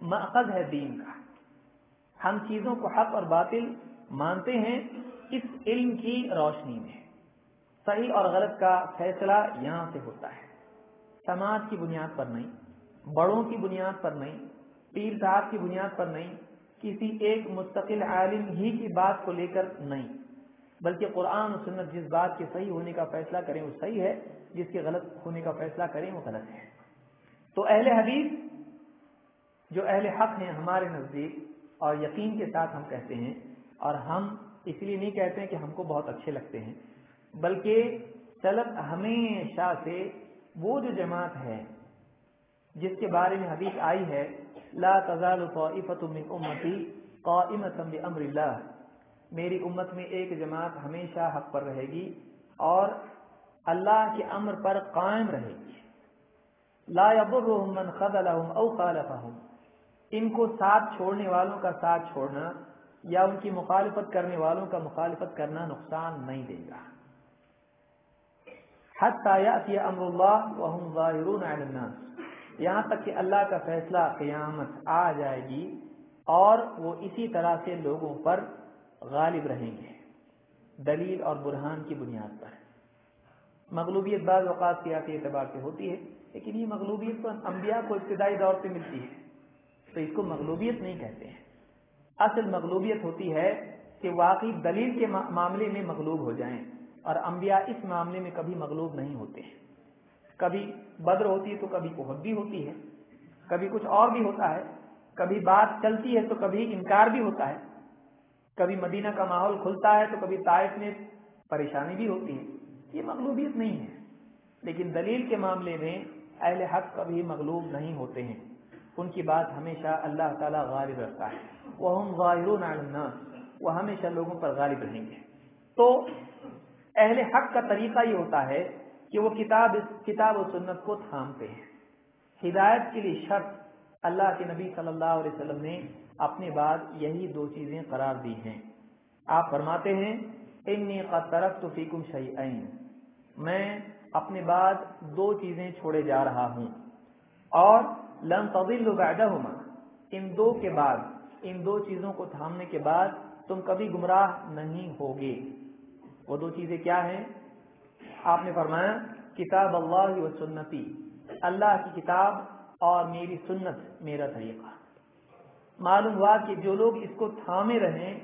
مقصد ہے دین کا۔ ہم چیزوں کو حق اور باطل مانتے ہیں اس علم کی روشنی میں۔ صحیح اور غلط کا فیصلہ یہاں سے ہوتا ہے۔ سماج کی بنیاد پر نہیں۔ بڑوں کی بنیاد پر نہیں، پیر صاحب کی بنیاد پر نہیں، کسی ایک مستقل عالم ہی کی بات کو لے کر نہیں۔ بلکہ قرآن و سنت جس بات کے صحیح ہونے کا فیصلہ کریں وہ صحیح ہے، جس کے غلط ہونے کا فیصلہ کریں وہ غلط ہے۔ تو اہل حدیث، جو اہل حق ہیں ہمارے نزدیک، اور یقین کے ساتھ ہم کہتے ہیں، اور ہم اس لیے نہیں کہتے ہیں کہ ہم کو بہت اچھے لگتے ہیں، بلکہ سلط ہمیشہ سے وہ جو جماعت ہے جس کے بارے میں حدیث آئی ہے، لا تزال من امتی قائمتا بامر اللہ۔ میری امت میں ایک جماعت ہمیشہ حق پر رہے گی اور اللہ کے امر پر قائم رہے گی۔ لا يضرهم من خذلهم او خالفهم ان کو ساتھ چھوڑنے والوں کا ساتھ چھوڑنا یا ان کی مخالفت کرنے والوں کا مخالفت کرنا نقصان نہیں دے گا۔ حتی یأتی امر اللہ وهم ظاہرون علی الناس۔ یہاں تک کہ اللہ کا فیصلہ قیامت آ جائے گی اور وہ اسی طرح سے لوگوں پر غالب رہیں گے۔ دلیل اور برہان کی بنیاد پر۔ مغلوبیت بعض اوقات سیاسی اعتبار سے ہوتی ہے، لیکن یہ مغلوبیت تو انبیاء کو ابتدائی دور سے ملتی ہے، تو اس کو مغلوبیت نہیں کہتے ہیں۔ اصل مغلوبیت ہوتی ہے کہ واقعی دلیل کے معاملے میں مغلوب ہو جائیں، اور انبیاء اس معاملے میں کبھی مغلوب نہیں ہوتے۔ ہیں کبھی بدر ہوتی ہے تو کبھی عہد بھی ہوتی ہے، کبھی کچھ اور بھی ہوتا ہے، کبھی بات چلتی ہے تو کبھی انکار بھی ہوتا ہے، کبھی مدینہ کا ماحول کھلتا ہے تو کبھی طائف میں پریشانی بھی ہوتی ہے۔ یہ مغلوبیت نہیں ہے، لیکن دلیل کے معاملے میں اہل حق کبھی مغلوب نہیں ہوتے ہیں۔ ان کی بات ہمیشہ اللہ تعالیٰ غالب رکھتا ہے۔ وہ ہم غالر وہ ہمیشہ لوگوں پر غالب رہیں گے۔ تو اہل حق کا طریقہ یہ ہوتا ہے کہ وہ کتاب کتاب و سنت کو تھامتے ہیں۔ ہدایت کے لیے شرط اللہ کے نبی صلی اللہ علیہ وسلم نے اپنے بعد یہی دو چیزیں قرار دی ہیں۔ آپ فرماتے ہیں انی قد ترکت فیکم شیئین میں اپنے بعد دو چیزیں چھوڑے جا رہا ہوں۔ اور لن تضلوا بعدهما ان دو کے بعد، ان دو چیزوں کو تھامنے کے بعد تم کبھی گمراہ نہیں ہوگے۔ وہ دو چیزیں کیا ہیں؟ آپ نے فرمایا، کتاب اللہ و سنتی، اللہ کی کتاب اور میری سنت، میرا طریقہ۔ معلوم ہوا کہ جو لوگ اس کو تھامے رہیں،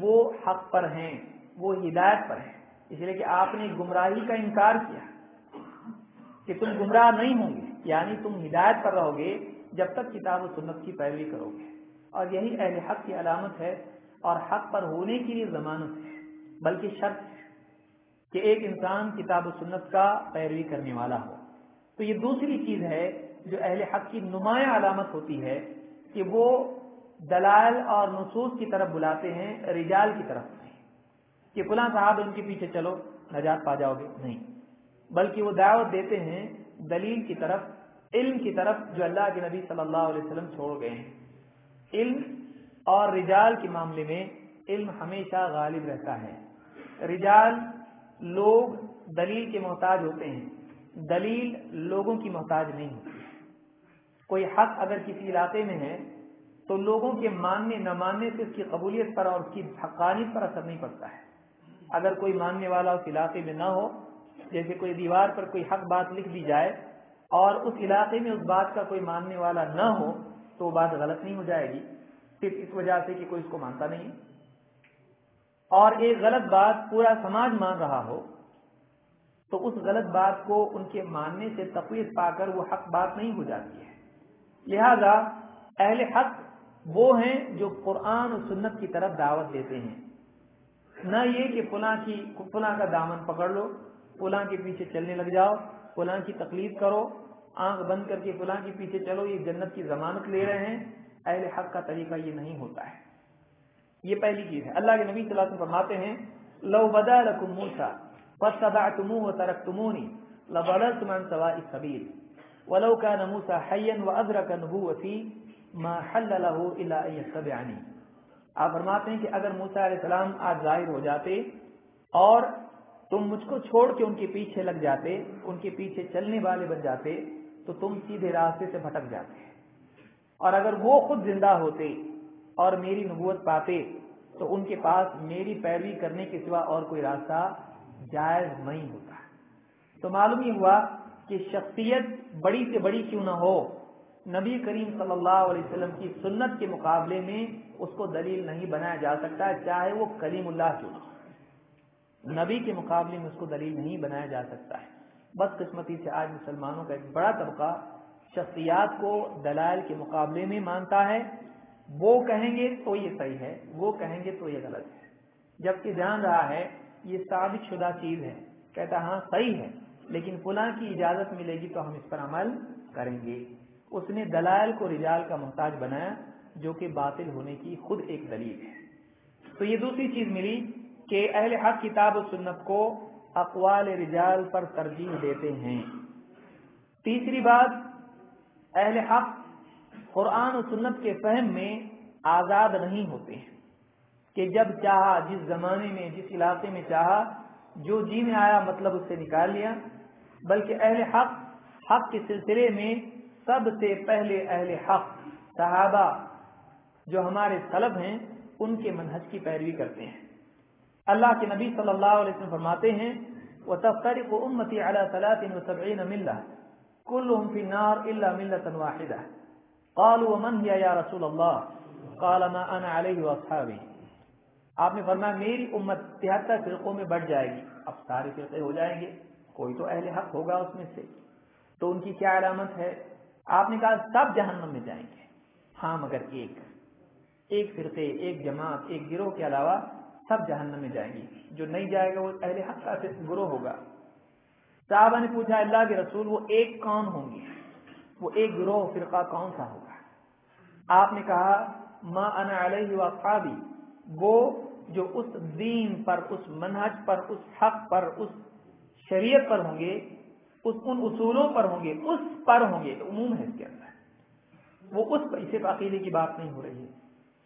وہ حق پر ہیں، وہ ہدایت پر ہیں۔ اس لیے کہ آپ نے گمراہی کا انکار کیا۔ کہ تم گمراہ نہیں ہوں گے یعنی تم ہدایت پر رہو گے جب تک کتاب و سنت کی پیروی کرو گے۔ اور یہی اہل حق کی علامت ہے اور حق پر ہونے کی لیے ضمانت ہے، بلکہ شرط ہے کہ ایک انسان کتاب و سنت کا پیروی کرنے والا ہو۔ تو یہ دوسری چیز ہے جو اہل حق کی نمایاں علامت ہوتی ہے کہ وہ دلائل اور نصوص کی طرف بلاتے ہیں، رجال کی طرف نہیں۔ کہ فلاں صاحب ان کے پیچھے چلو، نجات پا جاؤ گے۔ نہیں۔ بلکہ وہ دعوت دیتے ہیں دلیل کی طرف، علم کی طرف جو اللہ کے نبی صلی اللہ علیہ وسلم چھوڑ گئے ہیں۔ علم اور رجال کے معاملے میں علم ہمیشہ غالب رہتا ہے۔ رجال لوگ دلیل کے محتاج ہوتے ہیں۔ دلیل لوگوں کی محتاج نہیں۔ ہوتی کوئی حق اگر کسی علاقے میں ہے، تو لوگوں کے ماننے، نہ ماننے سے اس کی قبولیت پر اور اس کی حقانیت پر اثر نہیں پڑتا ہے۔ اگر کوئی ماننے والا اس علاقے میں نہ ہو، جیسے کوئی دیوار پر کوئی حق بات لکھ دی جائے اور اس علاقے میں اس بات کا کوئی ماننے والا نہ ہو، تو وہ بات غلط نہیں ہو جائے گی۔ صرف اس وجہ سے کہ کوئی اس کو مانتا نہیں۔ اور ایک غلط بات پورا سماج مان رہا ہو، تو اس غلط بات کو ان کے ماننے سے تقویت پا کر وہ حق بات نہیں ہو جاتی ہے۔ لہذا اہل حق وہ ہیں جو قرآن و سنت کی طرف دعوت دیتے ہیں۔ نہ یہ کہ فلاں کی، فلاں کا دامن پکڑ لو، فلاں کے پیچھے چلنے لگ جاؤ، فلاں کی تکلیف کرو، آنکھ بند کر کے فلاں کے پیچھے چلو، یہ جنت کی ضمانت لے رہے ہیں۔ اہل حق کا طریقہ یہ نہیں ہوتا ہے۔ یہ پہلی چیز ہے۔ اللہ کے نبی صلی اللہ علیہ وسلم فرماتے ہیں، لو بدا لکم موسا فاتبعتموه وتركتموني لضللتم عن سواء السبيل ولو كان موسى حيا وادرك نبوتي ما حل له الا ان يتبعني آپ فرماتے ہیں کہ اگر موسیٰ علیہ السلام آج ظاہر ہو جاتے اور تم مجھ کو چھوڑ کے ان کے پیچھے لگ جاتے، ان کے پیچھے چلنے والے بن جاتے، تو تم سیدھے راستے سے بھٹک جاتے۔ اور اگر وہ خود زندہ ہوتے اور میری نبوت پاتے، تو ان کے پاس میری پیروی کرنے کے سوا اور کوئی راستہ جائز نہیں ہوتا۔ تو معلوم یہ ہوا کہ شخصیت بڑی سے بڑی کیوں نہ ہو، نبی کریم صلی اللہ علیہ وسلم کی سنت کے مقابلے میں اس کو دلیل نہیں بنایا جا سکتا چاہے وہ کلیم اللہ کیوں نہ ہو۔ نبی کے مقابلے میں اس کو دلیل نہیں بنایا جا سکتا ہے۔ بس قسمتی سے آج مسلمانوں کا ایک بڑا طبقہ شخصیات کو دلائل کے مقابلے میں مانتا ہے۔ وہ کہیں گے تو یہ صحیح ہے، وہ کہیں گے تو یہ غلط ہے۔ جبکہ جان رہا ہے، یہ ثابت شدہ چیز ہے۔ کہتا ہاں صحیح ہے، لیکن فلاں کی اجازت ملے گی تو ہم اس پر عمل کریں گے۔ اس نے دلائل کو رجال کا محتاج بنایا، جو کہ باطل ہونے کی خود ایک دلیل ہے۔ تو یہ دوسری چیز ملی کہ اہل حق کتاب و سنت کو اقوال رجال پر ترجیح دیتے ہیں۔ تیسری بات، اہل حق قرآن و سنت کے فہم میں آزاد نہیں ہوتے ہیں۔ کہ جب چاہا، جس زمانے میں، جس علاقے میں چاہا، جو جی میں آیا مطلب اس سے نکال لیا۔ بلکہ اہل حق حق کے سلسلے میں سب سے پہلے اہل حق، صحابہ جو ہمارے طلب ہیں، ان کے منہج کی پیروی کرتے ہیں۔ اللہ کے نبی صلی اللہ علیہ وسلم فرماتے ہیں وہ تفتری کو امتی اعلیٰ صلاح و سبعین ملہ کل فی النار الا ملتا واحدہ قالوا ومن هي یا رسول اللہ قال ما انا علیہ واصحابی آپ نے فرمایا، میری امت تہتر فرقوں میں بڑھ جائے گی۔ اب سارے فرقے ہو جائیں گے، کوئی تو اہل حق ہوگا اس میں سے۔ تو ان کی کیا علامت ہے؟ آپ نے کہا، سب جہنم میں جائیں گے۔ ہاں مگر ایک۔ ایک فرقے، ایک جماعت، ایک گروہ کے علاوہ سب جہنم میں جائیں گی جو نہیں جائے گا، وہ اہل حق کا گروہ ہوگا۔ صحابہ نے پوچھا، اللہ کے رسول، وہ ایک کون ہوں گے؟ وہ ایک گروہ، فرقہ کون سا ہوگا؟ آپ نے کہا، ما انا علیہ واصحابی وہ جو اس دین پر، اس منہج پر، اس حق پر، اس شریعت پر ہوں گے، اس ان اصولوں پر ہوں گے، اس پر ہوں گے، عموم ہے اس کے اندر۔ وہ اس پر، صرف عقیدے کی بات نہیں ہو رہی ہے،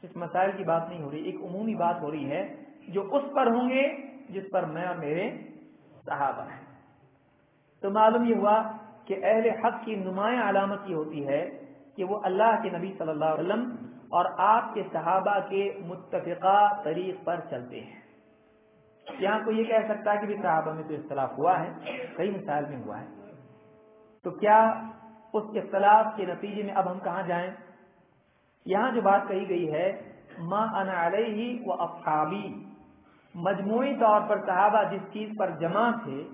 صرف مسائل کی بات نہیں ہو رہی، ایک عمومی بات ہو رہی ہے، جو اس پر ہوں گے جس پر میں اور میرے صحابہ ہیں۔ تو معلوم یہ ہوا کہ اہل حق کی نمایاں علامت یہ ہوتی ہے کہ وہ اللہ کے نبی صلی اللہ علیہ وسلم اور آپ کے صحابہ کے متفقہ طریق پر چلتے ہیں۔ یہاں کو یہ کہہ سکتا ہے کہ صحابہ میں تو اختلاف ہوا ہے، کئی مثال میں ہوا ہے۔ تو کیا اس اختلاف کے نتیجے میں اب ہم کہاں جائیں؟ یہاں جو بات کہی گئی ہے، ما انا علیہ و اصحابی مجموعی طور پر صحابہ جس چیز پر جمع تھے،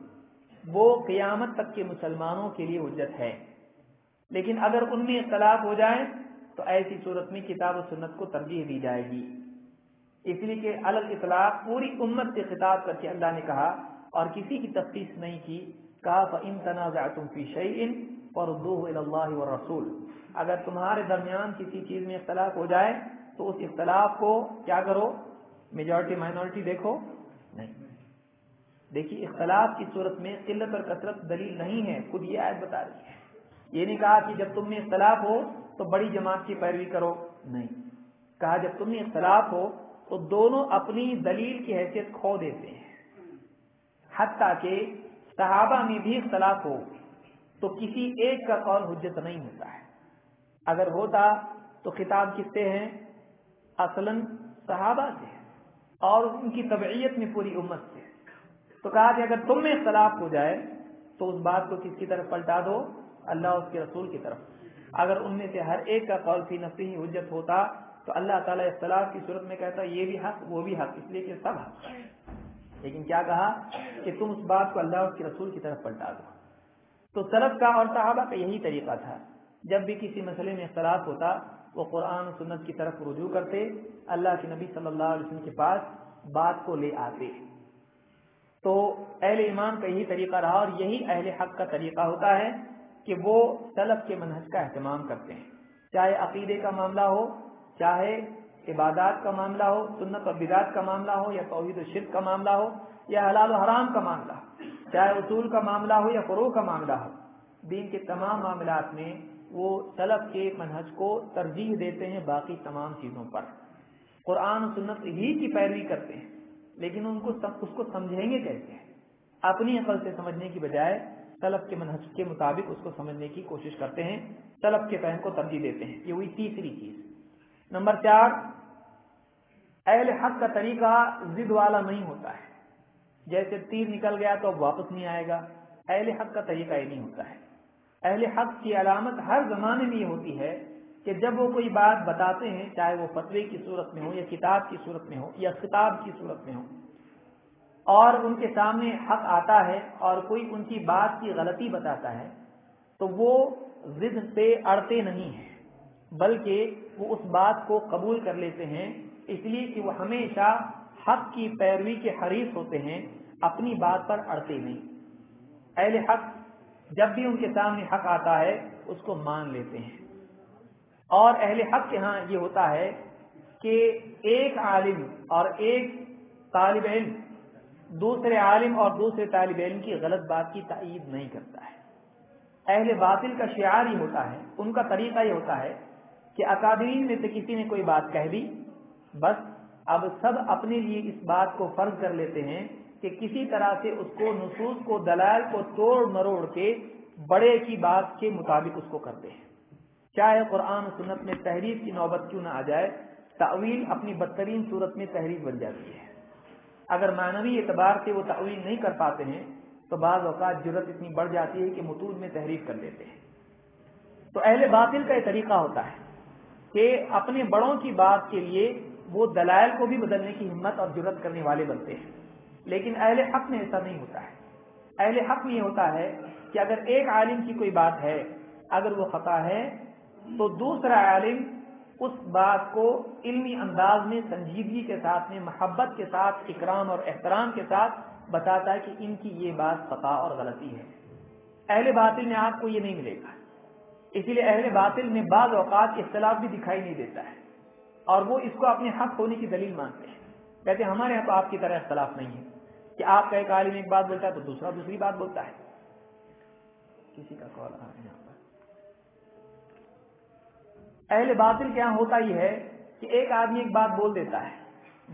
وہ قیامت تک کے مسلمانوں کے لیے حجت ہے۔ لیکن اگر ان میں اختلاف ہو جائے تو ایسی صورت میں کتاب و سنت کو ترجیح دی جائے گی۔ اس لیے کہ الگ اطلاق پوری امت سے خطاب کر کے اللہ نے کہا اور کسی کی تفتیش نہیں کی، کہا ان تنازع تم فی شعین اور اللہ و رسول اگر تمہارے درمیان کسی چیز میں اختلاف ہو جائے تو اس اختلاف کو کیا کرو؟ میجورٹی مائنورٹی دیکھو۔ نہیں۔ دیکھیے، اختلاف کی صورت میں قلت اور کثرت دلیل نہیں ہے، خود یہ آیت بتا رہی ہے۔ یہ نہیں کہا کہ جب تم میں اختلاف ہو تو بڑی جماعت کی پیروی کرو۔ نہیں۔ کہا جب تم میں اختلاف ہو تو دونوں اپنی دلیل کی حیثیت کھو دیتے ہیں۔ حتیٰ کہ صحابہ میں بھی اختلاف ہو تو کسی ایک کا قول حجت نہیں ہوتا ہے۔ اگر ہوتا تو خطاب کس سے ہیں؟ اصلاً صحابہ سے اور ان کی طبعیت میں پوری امت سے تو کہا کہ اگر تم میں اختلاف ہو جائے تو اس بات کو کس کی طرف پلٹا دو؟ اللہ اس کے رسول کی طرف۔ اگر ان میں سے ہر ایک کا قول فی نفسی ہی حجت ہوتا تو اللہ تعالیٰ اختلاف کی صورت میں کہتا، یہ بھی حق، وہ بھی حق، اس لیے کہ سب حق۔ لیکن کیا کہا؟ کہ تم اس بات کو اللہ اس کے رسول کی طرف پلٹا دو۔ تو سلف کا اور صحابہ کا یہی طریقہ تھا۔ جب بھی کسی مسئلے میں اختلاف ہوتا، وہ قرآن سنت کی طرف رجوع کرتے، اللہ کے نبی صلی اللہ علیہ وسلم کے پاس بات کو لے آتے۔ تو اہل ایمان کا یہی طریقہ رہا اور یہی اہل حق کا طریقہ ہوتا ہے۔ کہ وہ سلف کے منہج کا اہتمام کرتے ہیں۔ چاہے عقیدے کا معاملہ ہو، چاہے عبادات کا معاملہ ہو، سنت اور بدعت کا معاملہ ہو، یا توحید و شرک کا معاملہ ہو، یا حلال و حرام کا معاملہ ہو، چاہے اصول کا معاملہ ہو یا فروغ کا معاملہ ہو، دین کے تمام معاملات میں وہ سلف کے منہج کو ترجیح دیتے ہیں باقی تمام چیزوں پر۔ قرآن و سنت ہی کی پیروی کرتے ہیں، لیکن ان کو اس کو سمجھیں گے کیسے؟ اپنی عقل سے سمجھنے کی بجائے سلف کے منہج کے مطابق اس کو سمجھنے کی کوشش کرتے ہیں۔ سلف کے فہم کو ترجیح دیتے ہیں۔ یہ ہوئی تیسری چیز۔ نمبر چار، اہل حق کا طریقہ ضد والا نہیں ہوتا ہے۔ جیسے تیر نکل گیا تو اب واپس نہیں آئے گا۔ اہل حق کا طریقہ یہ نہیں ہوتا ہے۔ اہل حق کی علامت ہر زمانے میں یہ ہوتی ہے کہ جب وہ کوئی بات بتاتے ہیں، چاہے وہ فتوے کی صورت میں ہو یا کتاب کی صورت میں ہو یا خطاب کی صورت میں ہو اور ان کے سامنے حق آتا ہے اور کوئی ان کی بات کی غلطی بتاتا ہے، تو وہ ضد پہ اڑتے نہیں ہیں، بلکہ وہ اس بات کو قبول کر لیتے ہیں۔ اس لیے کہ وہ ہمیشہ حق کی پیروی کے حریث ہوتے ہیں، اپنی بات پر اڑتے نہیں۔ اہل حق جب بھی ان کے سامنے حق آتا ہے، اس کو مان لیتے ہیں۔ اور اہل حق کے ہاں یہ ہوتا ہے کہ ایک عالم اور ایک طالب علم دوسرے عالم اور دوسرے طالب علم کی غلط بات کی تائید نہیں کرتا ہے۔ اہل باطل کا شعار ہی ہوتا ہے، ان کا طریقہ یہ ہوتا ہے کہ اکادرین میں سے کسی نے کوئی بات کہہ دی، بس اب سب اپنے لیے اس بات کو فرض کر لیتے ہیں کہ کسی طرح سے اس کو نصوص کو، دلائل کو توڑ مروڑ کے بڑے کی بات کے مطابق اس کو کرتے ہیں۔ چاہے قرآن و سنت میں تحریر کی نوبت کیوں نہ آ جائے تعویل اپنی بدترین صورت میں تحریر بن جاتی ہے۔ اگر معنوی اعتبار سے وہ تعویل نہیں کر پاتے ہیں، تو بعض اوقات ضرورت اتنی بڑھ جاتی ہے کہ متون میں تحریر کر لیتے ہیں۔ تو اہل باطل کا یہ طریقہ ہوتا ہے کہ اپنے بڑوں کی بات کے لیے وہ دلائل کو بھی بدلنے کی ہمت اور ضرورت کرنے والے بنتے ہیں۔ لیکن اہل حق میں ایسا نہیں ہوتا ہے۔ اہل حق میں یہ ہوتا ہے کہ اگر ایک عالم کی کوئی بات ہے، اگر وہ خطا ہے، تو دوسرا عالم اس بات کو علمی انداز میں، سنجیدگی کے ساتھ میں، محبت کے ساتھ، اکرام اور احترام کے ساتھ بتاتا ہے کہ ان کی یہ بات خطا اور غلطی ہے۔ اہل باطل میں آپ کو یہ نہیں ملے گا۔ اسی لیے اہل باطل میں بعض اوقات اختلاف بھی دکھائی نہیں دیتا ہے۔ اور وہ اس کو اپنے حق ہونے کی دلیل مانتے ہیں۔ کہتے ہیں، ہمارے یہاں تو آپ کی طرح اختلاف نہیں ہے۔ کہ آپ کا ایک عالم ایک بات بولتا ہے تو دوسرا دوسری بات بولتا ہے۔ کسی کا کال آ رہا ہے۔ اہل باطل کیا ہوتا یہ ہے کہ ایک آدمی ایک بات بول دیتا ہے،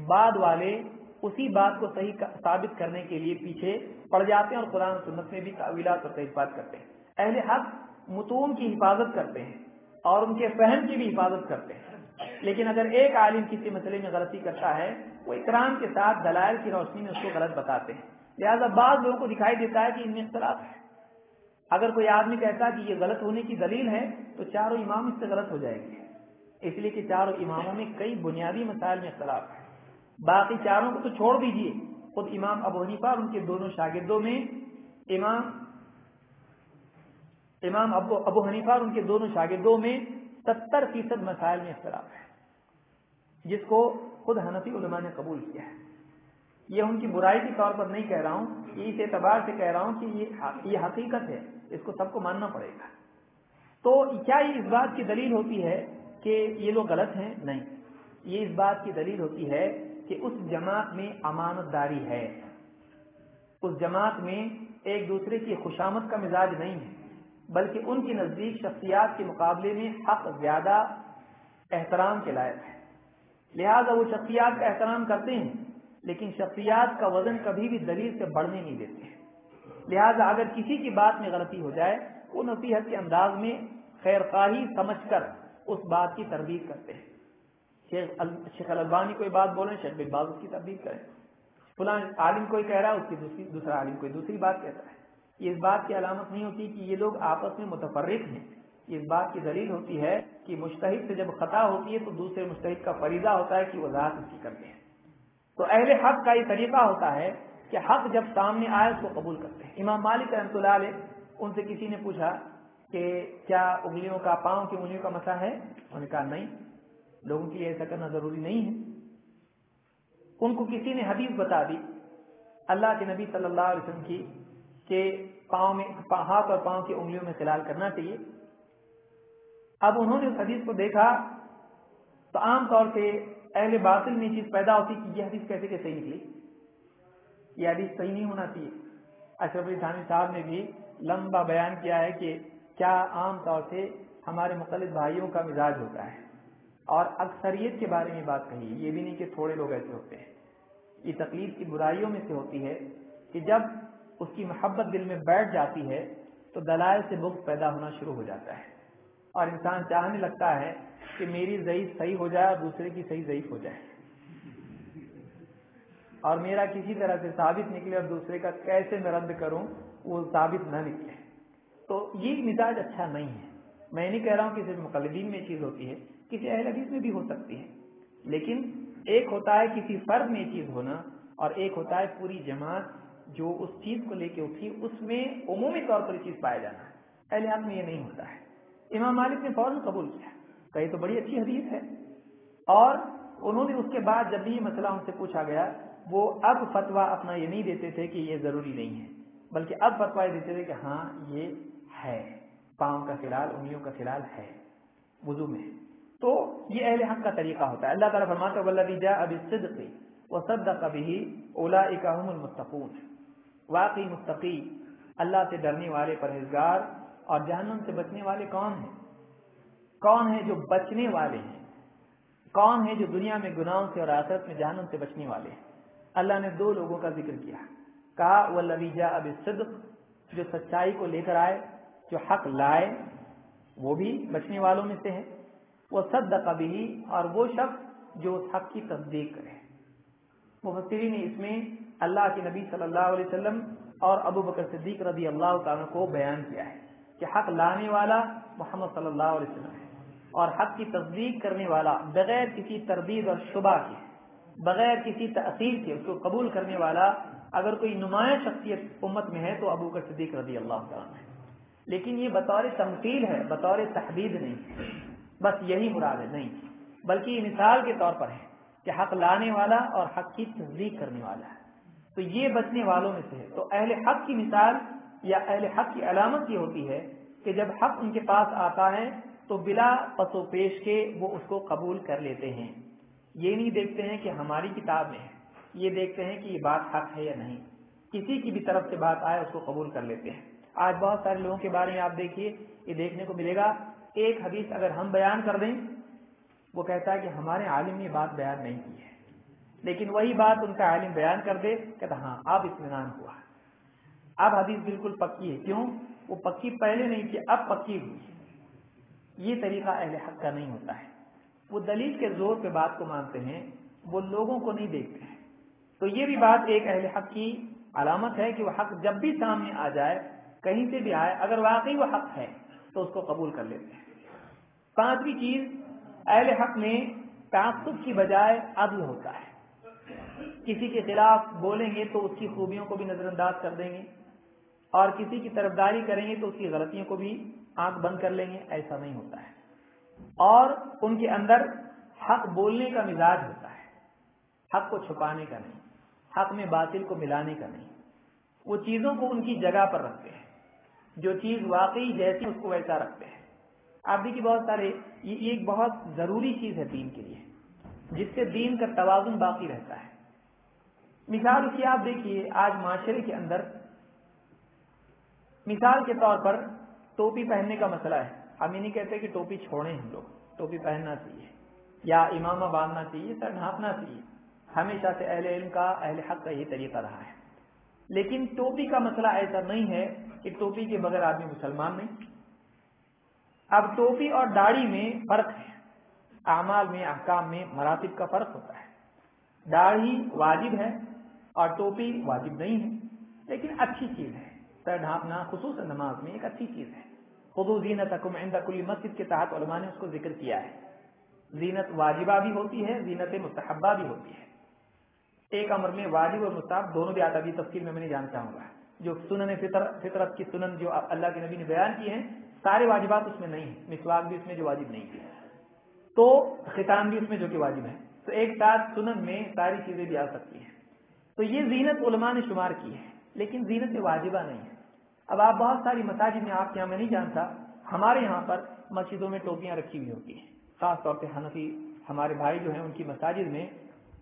بعد والے اسی بات کو صحیح ثابت کرنے کے لیے پیچھے پڑ جاتے ہیں اور قرآن سنت میں بھی تعویلات اور تحفاظ کرتے ہیں۔ اہل حق متون کی حفاظت کرتے ہیں اور ان کے فہم کی بھی حفاظت کرتے ہیں۔ لیکن اگر ایک عالم کسی مسئلے میں غلطی کرتا ہے، وہ اکرام کے ساتھ دلائل کی روشنی میں اس کو غلط بتاتے ہیں۔ لہٰذا بعض لوگوں کو دکھائی دیتا ہے کہ ان میں اختلاف ہے۔ اگر کوئی آدمی کہتا ہے کہ یہ غلط ہونے کی دلیل ہے، تو چاروں امام اس سے غلط ہو جائیں گے۔ اس لیے کہ چاروں اماموں میں کئی بنیادی مسائل میں اختلاف ہے باقی چاروں کو تو چھوڑ دیجیے۔ خود امام ابو حنیفہ اور ان کے دونوں شاگردوں میں امام امام ابو ابو حنیفہ اور ان کے دونوں شاگردوں میں ستر فیصد مسائل میں اختلاف ہے جس کو خود حنفی علماء نے قبول کیا ہے۔ یہ ان کی برائی کے طور پر نہیں کہہ رہا ہوں اس اعتبار سے کہہ رہا ہوں کہ یہ حقیقت ہے، اس کو سب کو ماننا پڑے گا۔ تو کیا یہ اس بات کی دلیل ہوتی ہے کہ یہ لوگ غلط ہیں؟ نہیں۔ یہ اس بات کی دلیل ہوتی ہے کہ اس جماعت میں امانت داری ہے۔ اس جماعت میں ایک دوسرے کی خوشامد کا مزاج نہیں ہے، بلکہ ان کی نزدیک شخصیات کے مقابلے میں حق زیادہ احترام کے لائق ہے۔ لہذا وہ شخصیات کا احترام کرتے ہیں۔ لیکن شخصیات کا وزن کبھی بھی دلیل سے بڑھنے نہیں دیتے لہذا اگر کسی کی بات میں غلطی ہو جائے، وہ نصیحت کے انداز میں خیر خواہی سمجھ کر اس بات کی تردید کرتے ہیں۔ شیخ البانی کوئی بات بولیں، شیخ باز اس کی تردید کریں۔ فلاں عالم کوئی کہہ رہا ہے، اس کی دوسری، دوسرا عالم کوئی دوسری بات کہتا ہے۔ یہ اس بات کی علامت نہیں ہوتی کہ یہ لوگ آپس میں متفرق ہیں۔ اس بات کی دلیل ہوتی ہے کہ مشتحد سے جب خطا ہوتی ہے تو دوسرے مشتحد کا فریضہ ہوتا ہے کہ وضاحت اس کی کرتے ہیں۔ تو اہل حق کا یہ طریقہ ہوتا ہے کہ حق جب سامنے آئے اس کو قبول کرتے ہیں۔ امام مالک رحمۃ اللہ علیہ ان سے کسی نے پوچھا کہ کیا انگلیوں کا پاؤں کی انگلیوں کا مسا ہے؟ انہوں نے کہا نہیں۔ لوگوں کے لیے ایسا کرنا ضروری نہیں ہے۔ ان کو کسی نے حدیث بتا دی اللہ کے نبی صلی اللہ علیہ وسلم کی کہ پاؤں میں ہاتھ اور پاؤں کی انگلیوں میں خلال کرنا چاہیے۔ اب انہوں نے اس حدیث کو دیکھا تو عام طور سے اہل باطل میں چیز پیدا ہوتی کہ یہ حدیث کیسے کیسے نکلی؟ یہ حدیث صحیح نہیں ہونا چاہیے۔ اشرف علی تھانی صاحب نے بھی لمبا بیان کیا ہے کہ کیا عام طور سے ہمارے مختلف بھائیوں کا مزاج ہوتا ہے۔ اور اکثریت کے بارے میں بات کہی یہ بھی نہیں کہ تھوڑے لوگ ایسے ہوتے ہیں۔ یہ تکلیف کی برائیوں میں سے ہوتی ہے کہ جب اس کی محبت دل میں بیٹھ جاتی ہے تو دلائل سے بخ پیدا ہونا شروع ہو جاتا ہے۔ اور انسان چاہنے لگتا ہے کہ میری ضعیف صحیح ہو جائے اور دوسرے کی صحیح ضعیف ہو جائے۔ اور میرا کسی طرح سے ثابت نکلے اور دوسرے کا کیسے میں رد کروں، وہ ثابت نہ نکلے۔ تو یہ مزاج اچھا نہیں ہے۔ میں نہیں کہہ رہا ہوں کہ صرف مقلدین میں چیز ہوتی ہے، کسی اہل حدیث میں بھی ہو سکتی ہے۔ لیکن ایک ہوتا ہے کسی فرد میں چیز ہونا اور ایک ہوتا ہے پوری جماعت جو اس چیز کو لے کے اٹھی، اس میں عمومی طور پر چیز پایا جانا۔ ہے اہل حال میں یہ نہیں ہوتا ہے۔ امام مالک نے فوراً قبول کیا۔ کہی تو بڑی اچھی حدیث ہے۔ اور انہوں نے اس کے بعد جب بھی یہ مسئلہ ان سے پوچھا گیا، وہ اب فتوا اپنا یہ نہیں دیتے تھے کہ یہ ضروری نہیں ہے، بلکہ اب فتوا یہ دیتے تھے کہ ہاں یہ ہے۔ پاؤں کا فلال، انگلیوں کا فلال ہے۔ وضو میں۔ تو یہ اہل حق کا طریقہ ہوتا ہے۔ اللہ تعالیٰ فرماتا ہے اب صدقی وہ سد کبھی اولا اکاہم المستقون واقعی مستقی اللہ سے ڈرنے والے پرہیزگار اور جہنم سے بچنے والے کون ہیں؟ کون ہیں جو بچنے والے ہیں؟ کون ہیں جو دنیا میں گناہوں سے اور آخرت میں جہنم سے بچنے والے ہیں؟ اللہ نے دو لوگوں کا ذکر کیا۔ کہا وہ لویجا اب صدق جو سچائی کو لے کر آئے، جو حق لائے، وہ بھی بچنے والوں میں سے ہے وہ سد کبھی اور وہ شخص جو اس حق کی تصدیق کرے۔ مفسری نے اس میں اللہ کے نبی صلی اللہ علیہ وسلم اور ابو بکر صدیق رضی اللہ تعالیٰ کو بیان کیا ہے کہ حق لانے والا محمد صلی اللہ علیہ وسلم ہے۔ اور حق کی تصدیق کرنے والا بغیر کسی تردید اور شبہ کے، بغیر کسی تاثیر کے اس کو قبول کرنے والا اگر کوئی نمایاں شخصیت امت میں ہے تو ابو کا صدیق رضی اللہ تعالیٰ ہے۔ لیکن یہ بطور تمثیل ہے، بطور تحدید نہیں بس یہی مراد ہے، نہیں۔ بلکہ یہ مثال کے طور پر ہے کہ حق لانے والا اور حق کی تصدیق کرنے والا ہے۔ تو یہ بچنے والوں میں سے ہے۔ تو اہل حق کی مثال یا اہل حق کی علامت یہ ہوتی ہے کہ جب حق ان کے پاس آتا ہے تو بلا پس و پیش کے وہ اس کو قبول کر لیتے ہیں۔ یہ نہیں دیکھتے ہیں کہ ہماری کتاب میں ہے۔ یہ دیکھتے ہیں کہ یہ بات حق ہے یا نہیں۔ کسی کی بھی طرف سے بات آئے اس کو قبول کر لیتے ہیں۔ آج بہت سارے لوگوں کے بارے میں آپ دیکھیے، یہ دیکھنے کو ملے گا۔ ایک حدیث اگر ہم بیان کر دیں، وہ کہتا ہے کہ ہمارے عالم نے بات بیان نہیں کی ہے۔ لیکن وہی بات ان کا عالم بیان کر دے، کہتا ہاں اب اطمینان ہوا۔ اب حدیث بالکل پکی ہے۔ کیوں؟ وہ پکی پہلے نہیں تھی، اب پکی ہوئی۔ یہ طریقہ اہل حق کا نہیں ہوتا ہے۔ وہ دلیل کے زور پہ بات کو مانتے ہیں، وہ لوگوں کو نہیں دیکھتے ہیں۔ تو یہ بھی بات ایک اہل حق کی علامت ہے کہ وہ حق جب بھی سامنے آ جائے، کہیں سے بھی آئے، اگر واقعی وہ حق ہے، تو اس کو قبول کر لیتے ہیں۔ پانچویں چیز، اہل حق میں تعصب کی بجائے عدل ہوتا ہے۔ کسی کے خلاف بولیں گے تو اس کی خوبیوں کو بھی نظر انداز کر دیں گے، اور کسی کی طرفداری کریں گے تو اس کی غلطیوں کو بھی آنکھ بند کر لیں گے، ایسا نہیں ہوتا ہے۔ اور ان کے اندر حق بولنے کا مزاج ہوتا ہے۔ حق کو چھپانے کا نہیں، حق میں باطل کو ملانے کا نہیں۔ وہ چیزوں کو ان کی جگہ پر رکھتے ہیں۔ جو چیز واقعی جیسی اس کو ویسا رکھتے ہیں۔ آپ دیکھیے بہت سارے، یہ ایک بہت ضروری چیز ہے دین کے لیے، جس سے دین کا توازن باقی رہتا ہے۔ مثال کی آپ دیکھیے، آج معاشرے کے اندر مثال کے طور پر ٹوپی پہننے کا مسئلہ ہے۔ ہم یہ نہیں کہتے کہ ٹوپی چھوڑیں ہم لوگ، ٹوپی پہننا چاہیے۔ یا امامہ باندھنا چاہیے سر ڈھانپنا چاہیے۔ ہمیشہ سے اہل علم کا، اہل حق کا یہ طریقہ رہا ہے۔ لیکن ٹوپی کا مسئلہ ایسا نہیں ہے کہ ٹوپی کے بغیر آدمی مسلمان نہیں۔ اب ٹوپی اور داڑھی میں فرق ہے۔ اعمال میں، احکام میں مراتب کا فرق ہوتا ہے۔ داڑھی واجب ہے اور ٹوپی واجب نہیں ہے، لیکن اچھی چیز ہے۔ سر ڈھانپنا، خصوصاً نماز میں ایک اچھی چیز ہے۔ خدو زینت عند کلی مسجد کے تحت علماء نے اس کو ذکر کیا ہے۔ زینت واجبہ بھی ہوتی ہے، زینت مستحبہ بھی ہوتی ہے۔ ایک امر میں واجب اور مستحب دونوں بھی آتا بھی تفصیل میں میں نہیں جان چاہوں گا۔ جو سنن فطر، فطرت کی سنن جو اللہ کے نبی نے بیان کی ہیں، سارے واجبات اس میں نہیں ہیں۔ مسواک بھی اس میں جو واجب نہیں ہے۔ تو خطان بھی اس میں جو کہ واجب ہے۔ تو ایک ساتھ سنن میں ساری چیزیں بھی آ سکتی ہیں۔ تو یہ زینت علماء نے شمار کی ہے، لیکن زینت واجبہ نہیں ہے۔ اب آپ بہت ساری مساجد میں آپ کے یہاں میں نہیں جانتا، ہمارے یہاں پر مسجدوں میں ٹوپیاں رکھی ہوئی ہوتی ہیں۔ خاص طور پہ حنفی ہمارے بھائی جو ہیں ان کی مساجد میں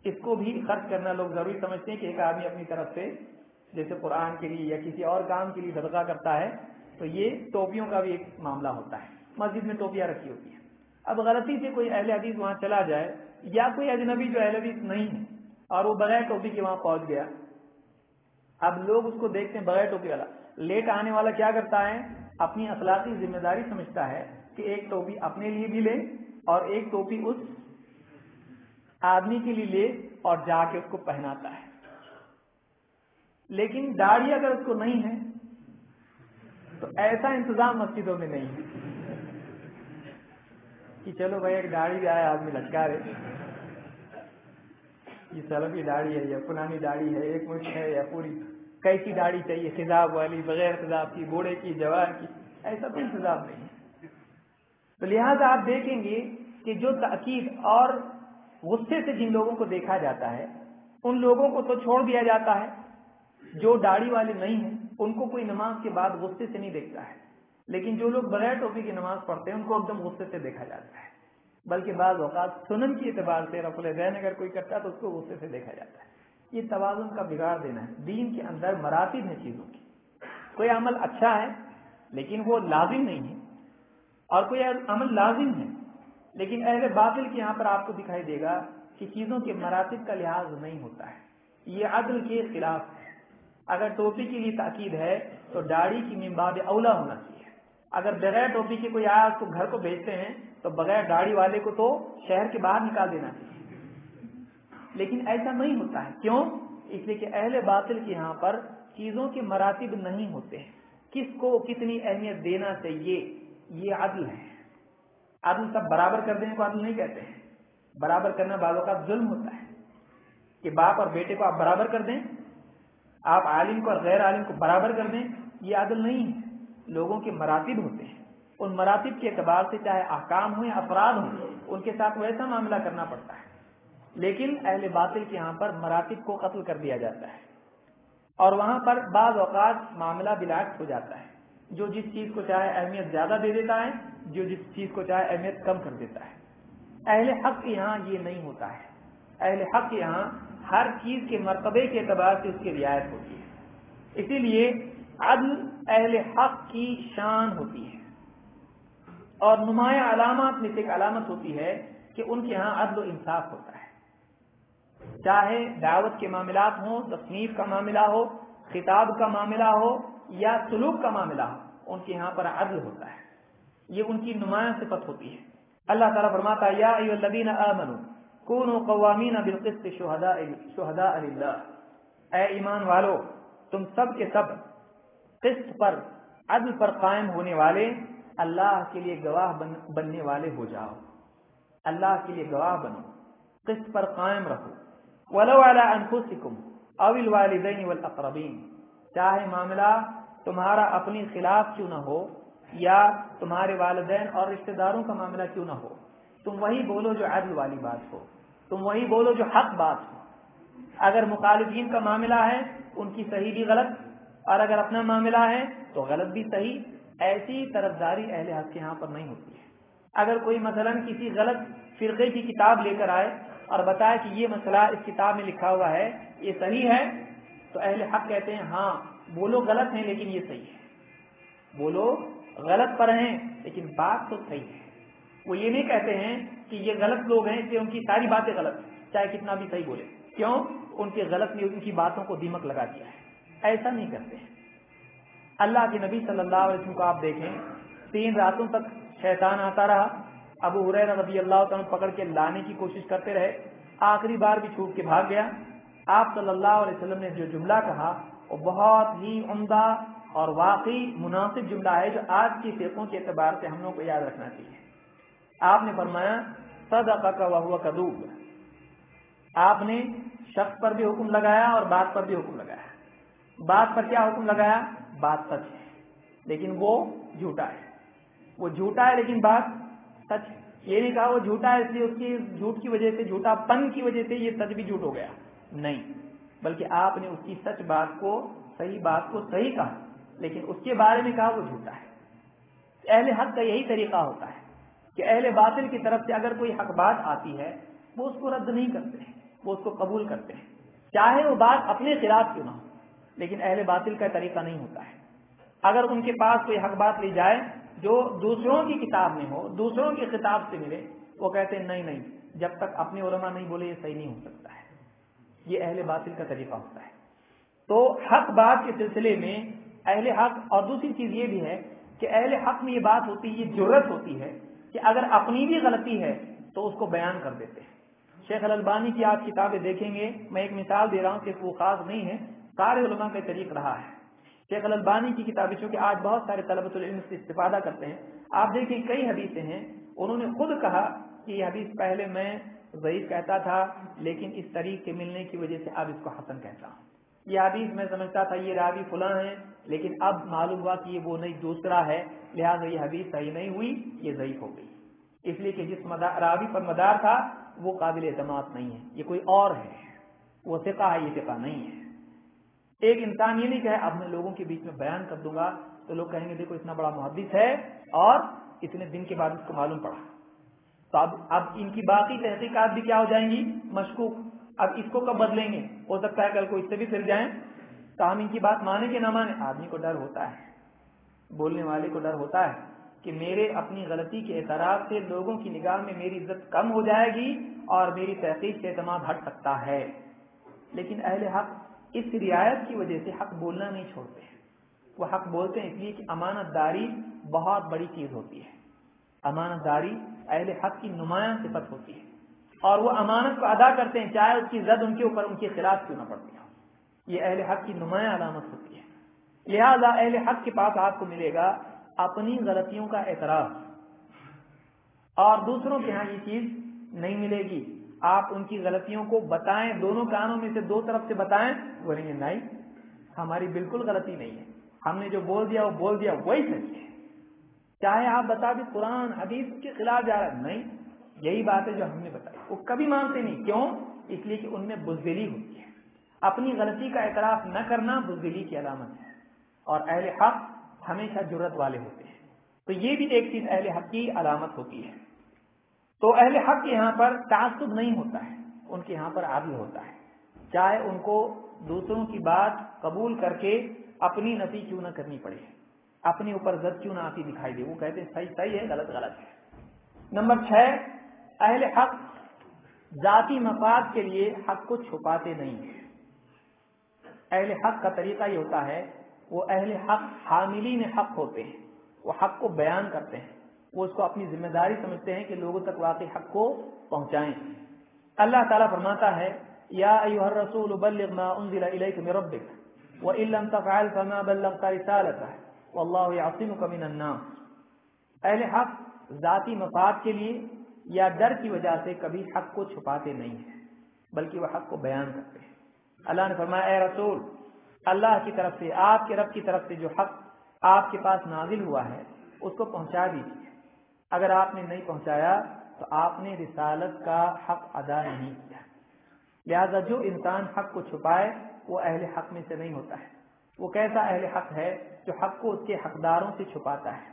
اس کو بھی خرچ کرنا لوگ ضروری سمجھتے ہیں کہ ایک آدمی اپنی طرف سے جیسے قرآن کے لیے یا کسی اور کام کے لیے صدقہ کرتا ہے، تو یہ ٹوپیوں کا بھی ایک معاملہ ہوتا ہے۔ مسجد میں ٹوپیاں رکھی ہوتی ہیں۔ اب غلطی سے کوئی اہل حدیث وہاں چلا جائے یا کوئی اجنبی جو اہل حدیث نہیں ہے اور وہ بغیر ٹوپی کے وہاں پہنچ گیا، اب لوگ اس کو دیکھتے ہیں بغیر ٹوپی والا۔ لیٹ آنے والا کیا کرتا ہے؟ اپنی اخلاقی ذمہ داری سمجھتا ہے کہ ایک ٹوپی اپنے لیے بھی لے اور ایک ٹوپی اس آدمی کے لیے لے اور جا کے اس کو پہناتا ہے۔ لیکن داڑھی اگر اس کو نہیں ہے تو ایسا انتظام مسجدوں میں نہیں ہے کہ چلو بھائی، ایک داڑھی بھی آیا آدمی لٹکا رہے یہ سلفی داڑھی ہے یا پرانی داڑھی ہے، ایک مشق ہے یا پوری۔ کیسی داڑھی چاہیے؟ خزاب والی، بغیر خزاب کی، بوڑھے کی جوان کی، ایسا کوئی انتظام نہیں ہے۔ تو لہٰذا آپ دیکھیں گے کہ جو تاکید اور غصے سے جن لوگوں کو دیکھا جاتا ہے، ان لوگوں کو تو چھوڑ دیا جاتا ہے۔ جو داڑھی والے نہیں ہیں، ان کو کوئی نماز کے بعد غصے سے نہیں دیکھتا ہے۔ لیکن جو لوگ بغیر ٹوپی کی نماز پڑھتے ہیں، ان کو ایک دم غصے سے دیکھا جاتا ہے۔ بلکہ بعض اوقات سنن کی اعتبار سے رف الدین اگر کوئی کرتا ہے، تو اس کو غصے سے دیکھا جاتا ہے۔ یہ توازن کا بگاڑ دینا ہے۔ دین کے اندر مراتب ہیں چیزوں کی کوئی عمل اچھا ہے لیکن وہ لازم نہیں ہے، اور کوئی عمل لازم ہے لیکن اہل باطل کے یہاں پر آپ کو دکھائی دے گا کہ چیزوں کے مراتب کا لحاظ نہیں ہوتا ہے۔ یہ عدل کے خلاف ہے۔ اگر ٹوپی کے لیے تاکید ہے تو داڑھی کی ممباد اولا ہونا چاہیے۔ اگر بغیر ٹوپی کے کوئی آیا اس کو گھر کو بھیجتے ہیں تو بغیر داڑھی والے کو تو شہر کے باہر نکال دینا چاہیے۔ لیکن ایسا نہیں ہوتا ہے۔ کیوں؟ اس لیے کہ اہل باطل کے یہاں پر چیزوں کے مراتب نہیں ہوتے ہیں۔ کس کو کتنی اہمیت دینا چاہیے؟ یہ عدل ہے۔ عدل سب برابر کر دینے کو عدل نہیں کہتے ہیں۔ برابر کرنا بعضوں کا ظلم ہوتا ہے۔ کہ باپ اور بیٹے کو آپ برابر کر دیں، آپ عالم کو اور غیر عالم کو برابر کر دیں، یہ عدل نہیں ہے۔ لوگوں کے مراتب ہوتے ہیں۔ ان مراتب کے اعتبار سے چاہے احکام ہوں یا افراد ہوں، ان کے ساتھ ویسا معاملہ کرنا پڑتا ہے۔ لیکن اہل باطل کے یہاں پر مراتب کو قتل کر دیا جاتا ہے۔ اور وہاں پر بعض اوقات معاملہ بلاٹ ہو جاتا ہے۔ جو جس چیز کو چاہے اہمیت زیادہ دے دیتا ہے، جو جس چیز کو چاہے اہمیت کم کر دیتا ہے۔ اہل حق کے یہاں یہ نہیں ہوتا ہے۔ اہل حق کے یہاں ہر چیز کے مرتبے کے اعتبار سے اس کی رعایت ہوتی ہے۔ اسی لیے عدل اہل حق کی شان ہوتی ہے۔ اور نمایاں علامات میں سے ایک علامت ہوتی ہے کہ ان کے ہاں عدل و انصاف ہوتا ہے۔ چاہے دعوت کے معاملات ہوں، تصنیف کا معاملہ ہو، خطاب کا معاملہ ہو یا سلوک کا معاملہ ہو، ان کے یہاں پر عدل ہوتا ہے۔ یہ ان کی نمایاں صفت ہوتی ہے۔ اللہ تعالیٰ فرماتا یا ایو الذین آمنوا، کونوا قوامین بالقسط شہداء شہداء للہ۔ اے ایمان والو، تم سب کے سب قسط پر، عدل پر قائم ہونے والے، اللہ کے لیے گواہ بن، بننے والے ہو جاؤ۔ اللہ کے لیے گواہ بنو۔ قسط پر قائم رہو۔ ولو علی انفسکم او الوالدین والاقربین چاہے معاملہ تمہارا اپنی خلاف کیوں نہ ہو یا تمہارے والدین اور رشتہ داروں کا معاملہ کیوں نہ ہو، تم وہی بولو جو عدل والی بات ہو، تم وہی بولو جو حق بات ہو۔ اگر مخالفین کا معاملہ ہے، ان کی صحیح بھی غلط، اور اگر اپنا معاملہ ہے، تو غلط بھی صحیح۔ ایسی طرفداری اہل حق کے یہاں پر نہیں ہوتی ہے۔ اگر کوئی مثلا کسی غلط فرقے کی کتاب لے کر آئے اور بتائے کہ یہ مسئلہ اس کتاب میں لکھا ہوا ہے، یہ صحیح ہے؟ تو اہل حق کہتے ہیں ہاں بولو غلط ہیں لیکن یہ صحیح ہے۔ بولو غلط پر ہیں لیکن بات تو صحیح ہے۔ وہ یہ نہیں کہتے ہیں کہ یہ غلط لوگ ہیں کہ ان کی ساری باتیں غلط چاہے کتنا بھی صحیح بولے۔ کیوں؟ ان کے غلط نے ان کی باتوں کو دیمک لگا دیا ہے۔ ایسا نہیں کرتے ہیں۔ اللہ کے نبی صلی اللہ علیہ وسلم کو آپ دیکھیں، تین راتوں تک شیطان آتا رہا۔ ابو حریر رضی اللہ تعالیٰ پکڑ کے لانے کی کوشش کرتے رہے، آخری بار بھی چھوٹ کے بھاگ گیا۔ آپ صلی اللہ علیہ وسلم نے جو جملہ کہا، وہ بہت ہی عمدہ اور واقعی مناسب جملہ ہے، جو آج کی فرقوں کے اعتبار سے ہم لوگ کو یاد رکھنا چاہیے۔ آپ نے فرمایا صدقہ کا وہ کدوب آپ نے شخص پر بھی حکم لگایا اور بات پر بھی حکم لگایا۔ بات پر کیا حکم لگایا؟ بات سچ ہے، لیکن وہ جھوٹا ہے۔ وہ جھوٹا ہے، لیکن بات سچ یہ نہیں کہا وہ جھوٹا ہے، اس لیے اس کی جھوٹ کی وجہ سے، جھوٹا پن کی وجہ سے یہ سچ بھی جھوٹ ہو گیا۔ نہیں، بلکہ آپ نے اس کی سچ بات کو، صحیح بات کو صحیح کہا، لیکن اس کے بارے میں کہا وہ جھوٹا ہے۔ اہل حق کا یہی طریقہ ہوتا ہے کہ اہل باطل کی طرف سے اگر کوئی حق بات آتی ہے، وہ اس کو رد نہیں کرتے ہیں، وہ اس کو قبول کرتے ہیں۔ چاہے وہ بات اپنے خلاف کیوں نہ ہو، لیکن اہل باطل کا طریقہ نہیں ہوتا ہے۔ اگر ان کے پاس کوئی حق بات لی جائے جو دوسروں کی کتاب میں ہو، دوسروں کی کتاب سے ملے، وہ کہتے ہیں نہیں نہیں، جب تک اپنے علماء نہیں بولے، یہ صحیح نہیں ہو سکتا ہے۔ یہ اہل باطل کا طریقہ ہوتا ہے۔ تو حق بات کے سلسلے میں اہل حق، اور دوسری چیز یہ بھی ہے کہ اہل حق میں یہ بات ہوتی ہے یہ ضرورت ہوتی ہے کہ اگر اپنی بھی غلطی ہے تو اس کو بیان کر دیتے ہیں۔ شیخ البانی کی آپ کتابیں دیکھیں گے، میں ایک مثال دے رہا ہوں کہ وہ خاص نہیں ہے، سارے علماء کا طریق رہا ہے۔ شیخ البانی کی کتابیں، چونکہ آج بہت سارے طلبۃ العلم سے استفادہ کرتے ہیں، آپ دیکھیں کئی حدیثیں ہیں، انہوں نے خود کہا کہ یہ حدیث پہلے میں ضعیف کہتا تھا، لیکن اس طریق کے ملنے کی وجہ سے اب اس کو حسن کہتا ہوں۔ یہ حدیث میں سمجھتا تھا یہ راوی فلاں ہے لیکن اب معلوم ہوا کہ یہ وہ نہیں، دوسرا ہے، لہٰذا یہ حدیث صحیح نہیں ہوئی، یہ ضعیف ہو گئی۔ اس لیے کہ جس راوی پر مدار تھا، وہ قابل اعتماد نہیں ہے، یہ کوئی اور ہے، وہ فقہ ہے، یہ فقہ نہیں ہے۔ ایک انسان یہ نہیں کہ اب میں لوگوں کے بیچ میں بیان کر دوں گا تو لوگ کہیں گے دیکھو اتنا بڑا محدث ہے اور اتنے دن کے بعد اس کو معلوم پڑا۔ تو اب اب ان کی باقی تحقیقات بھی کیا ہو جائیں گی؟ مشکوک۔ اب اس کو کب بدلیں گے؟ ہو سکتا ہے کل کو اس سے بھی پھر جائیں۔ تو ہم ان کی بات مانے کہ نہ مانے؟ آدمی کو ڈر ہوتا ہے۔ بولنے والے کو ڈر ہوتا ہے کہ میرے اپنی غلطی کے اعتراف سے لوگوں کی نگاہ میں میری عزت کم ہو جائے گی اور میری تحقیق سے اعتماد ہٹ سکتا ہے۔ لیکن اہل حق اس رعایت کی وجہ سے حق بولنا نہیں چھوڑتے وہ حق بولتے ہیں اس لیے کہ امانت داری بہت بڑی چیز ہوتی ہے۔ امانت داری اہل حق کی نمایاں صفت ہوتی ہے۔ اور وہ امانت کو ادا کرتے ہیں چاہے اس کی زد ان کے اوپر ان کے خلاف کیوں نہ پڑتی ہو یہ اہل حق کی نمایاں علامت ہوتی ہے۔ لہذا اہل حق کے پاس آپ کو ملے گا اپنی غلطیوں کا اعتراف۔ اور دوسروں کے ہاں یہ چیز نہیں ملے گی۔ آپ ان کی غلطیوں کو بتائیں، دونوں کانوں میں سے دو طرف سے بتائیں بولیں نہیں، ہماری بالکل غلطی نہیں ہے۔ ہم نے جو بول دیا، وہ بول دیا وہی سچ ہے۔ چاہے آپ بتا دیں قرآن، حدیث کے خلاف جا رہا ہے، نہیں، یہی بات ہے جو ہم نے بتائی۔ وہ کبھی مانتے نہیں، کیوں؟ اس لیے کہ ان میں بزدلی ہوتی ہے۔ اپنی غلطی کا اعتراف نہ کرنا بزدلی کی علامت ہے۔ اور اہل حق ہمیشہ جرت والے ہوتے ہیں۔ تو یہ بھی ایک چیز اہل حق کی علامت ہوتی ہے۔ تو اہل حق کے یہاں پر تعصب نہیں ہوتا ہے، ان کے یہاں پر عادل ہوتا ہے۔ چاہے ان کو دوسروں کی بات قبول کر کے اپنی نفی کیوں نہ کرنی پڑے، اپنے اوپر زد کیوں نہ آتی دکھائی دے۔ وہ کہتے ہیں، صحیح صحیح ہے، غلط غلط ہے۔ نمبر چھ، اہل حق ذاتی مفاد کے لیے حق کو چھپاتے نہیں اہل حق کا طریقہ یہ ہوتا ہے، وہ اہل حق حاملین حق ہوتے ہیں، وہ حق کو بیان کرتے ہیں۔ وہ اس کو اپنی ذمہ داری سمجھتے ہیں کہ لوگوں تک واقعی حق کو پہنچائیں۔ اللہ تعالیٰ فرماتا ہے، یا ایوہ الرسول بلغ ما انزل الیک من ربک وَإِن لَمْ تَفْعَلْ فَمَا بَلَّغْتَ رِسَالَتَهُ وَاللَّهُ يَعْصِمُكَ مِنَ النَّاسِ اہل حق ذاتی مفاد کے لیے یا ڈر کی وجہ سے کبھی حق کو چھپاتے نہیں ہیں، بلکہ وہ حق کو بیان کرتے ہیں۔ اللہ نے فرمایا، اے رسول، اللہ کی طرف سے، آپ کے رب کی طرف سے جو حق آپ کے پاس نازل ہوا ہے، اس کو پہنچا دیجیے اگر آپ نے نہیں پہنچایا تو آپ نے رسالت کا حق ادا نہیں کیا۔ لہذا جو انسان حق کو چھپائے، وہ اہل حق میں سے نہیں ہوتا ہے۔ وہ کیسا اہل حق ہے جو حق کو اس کے حقداروں سے چھپاتا ہے؟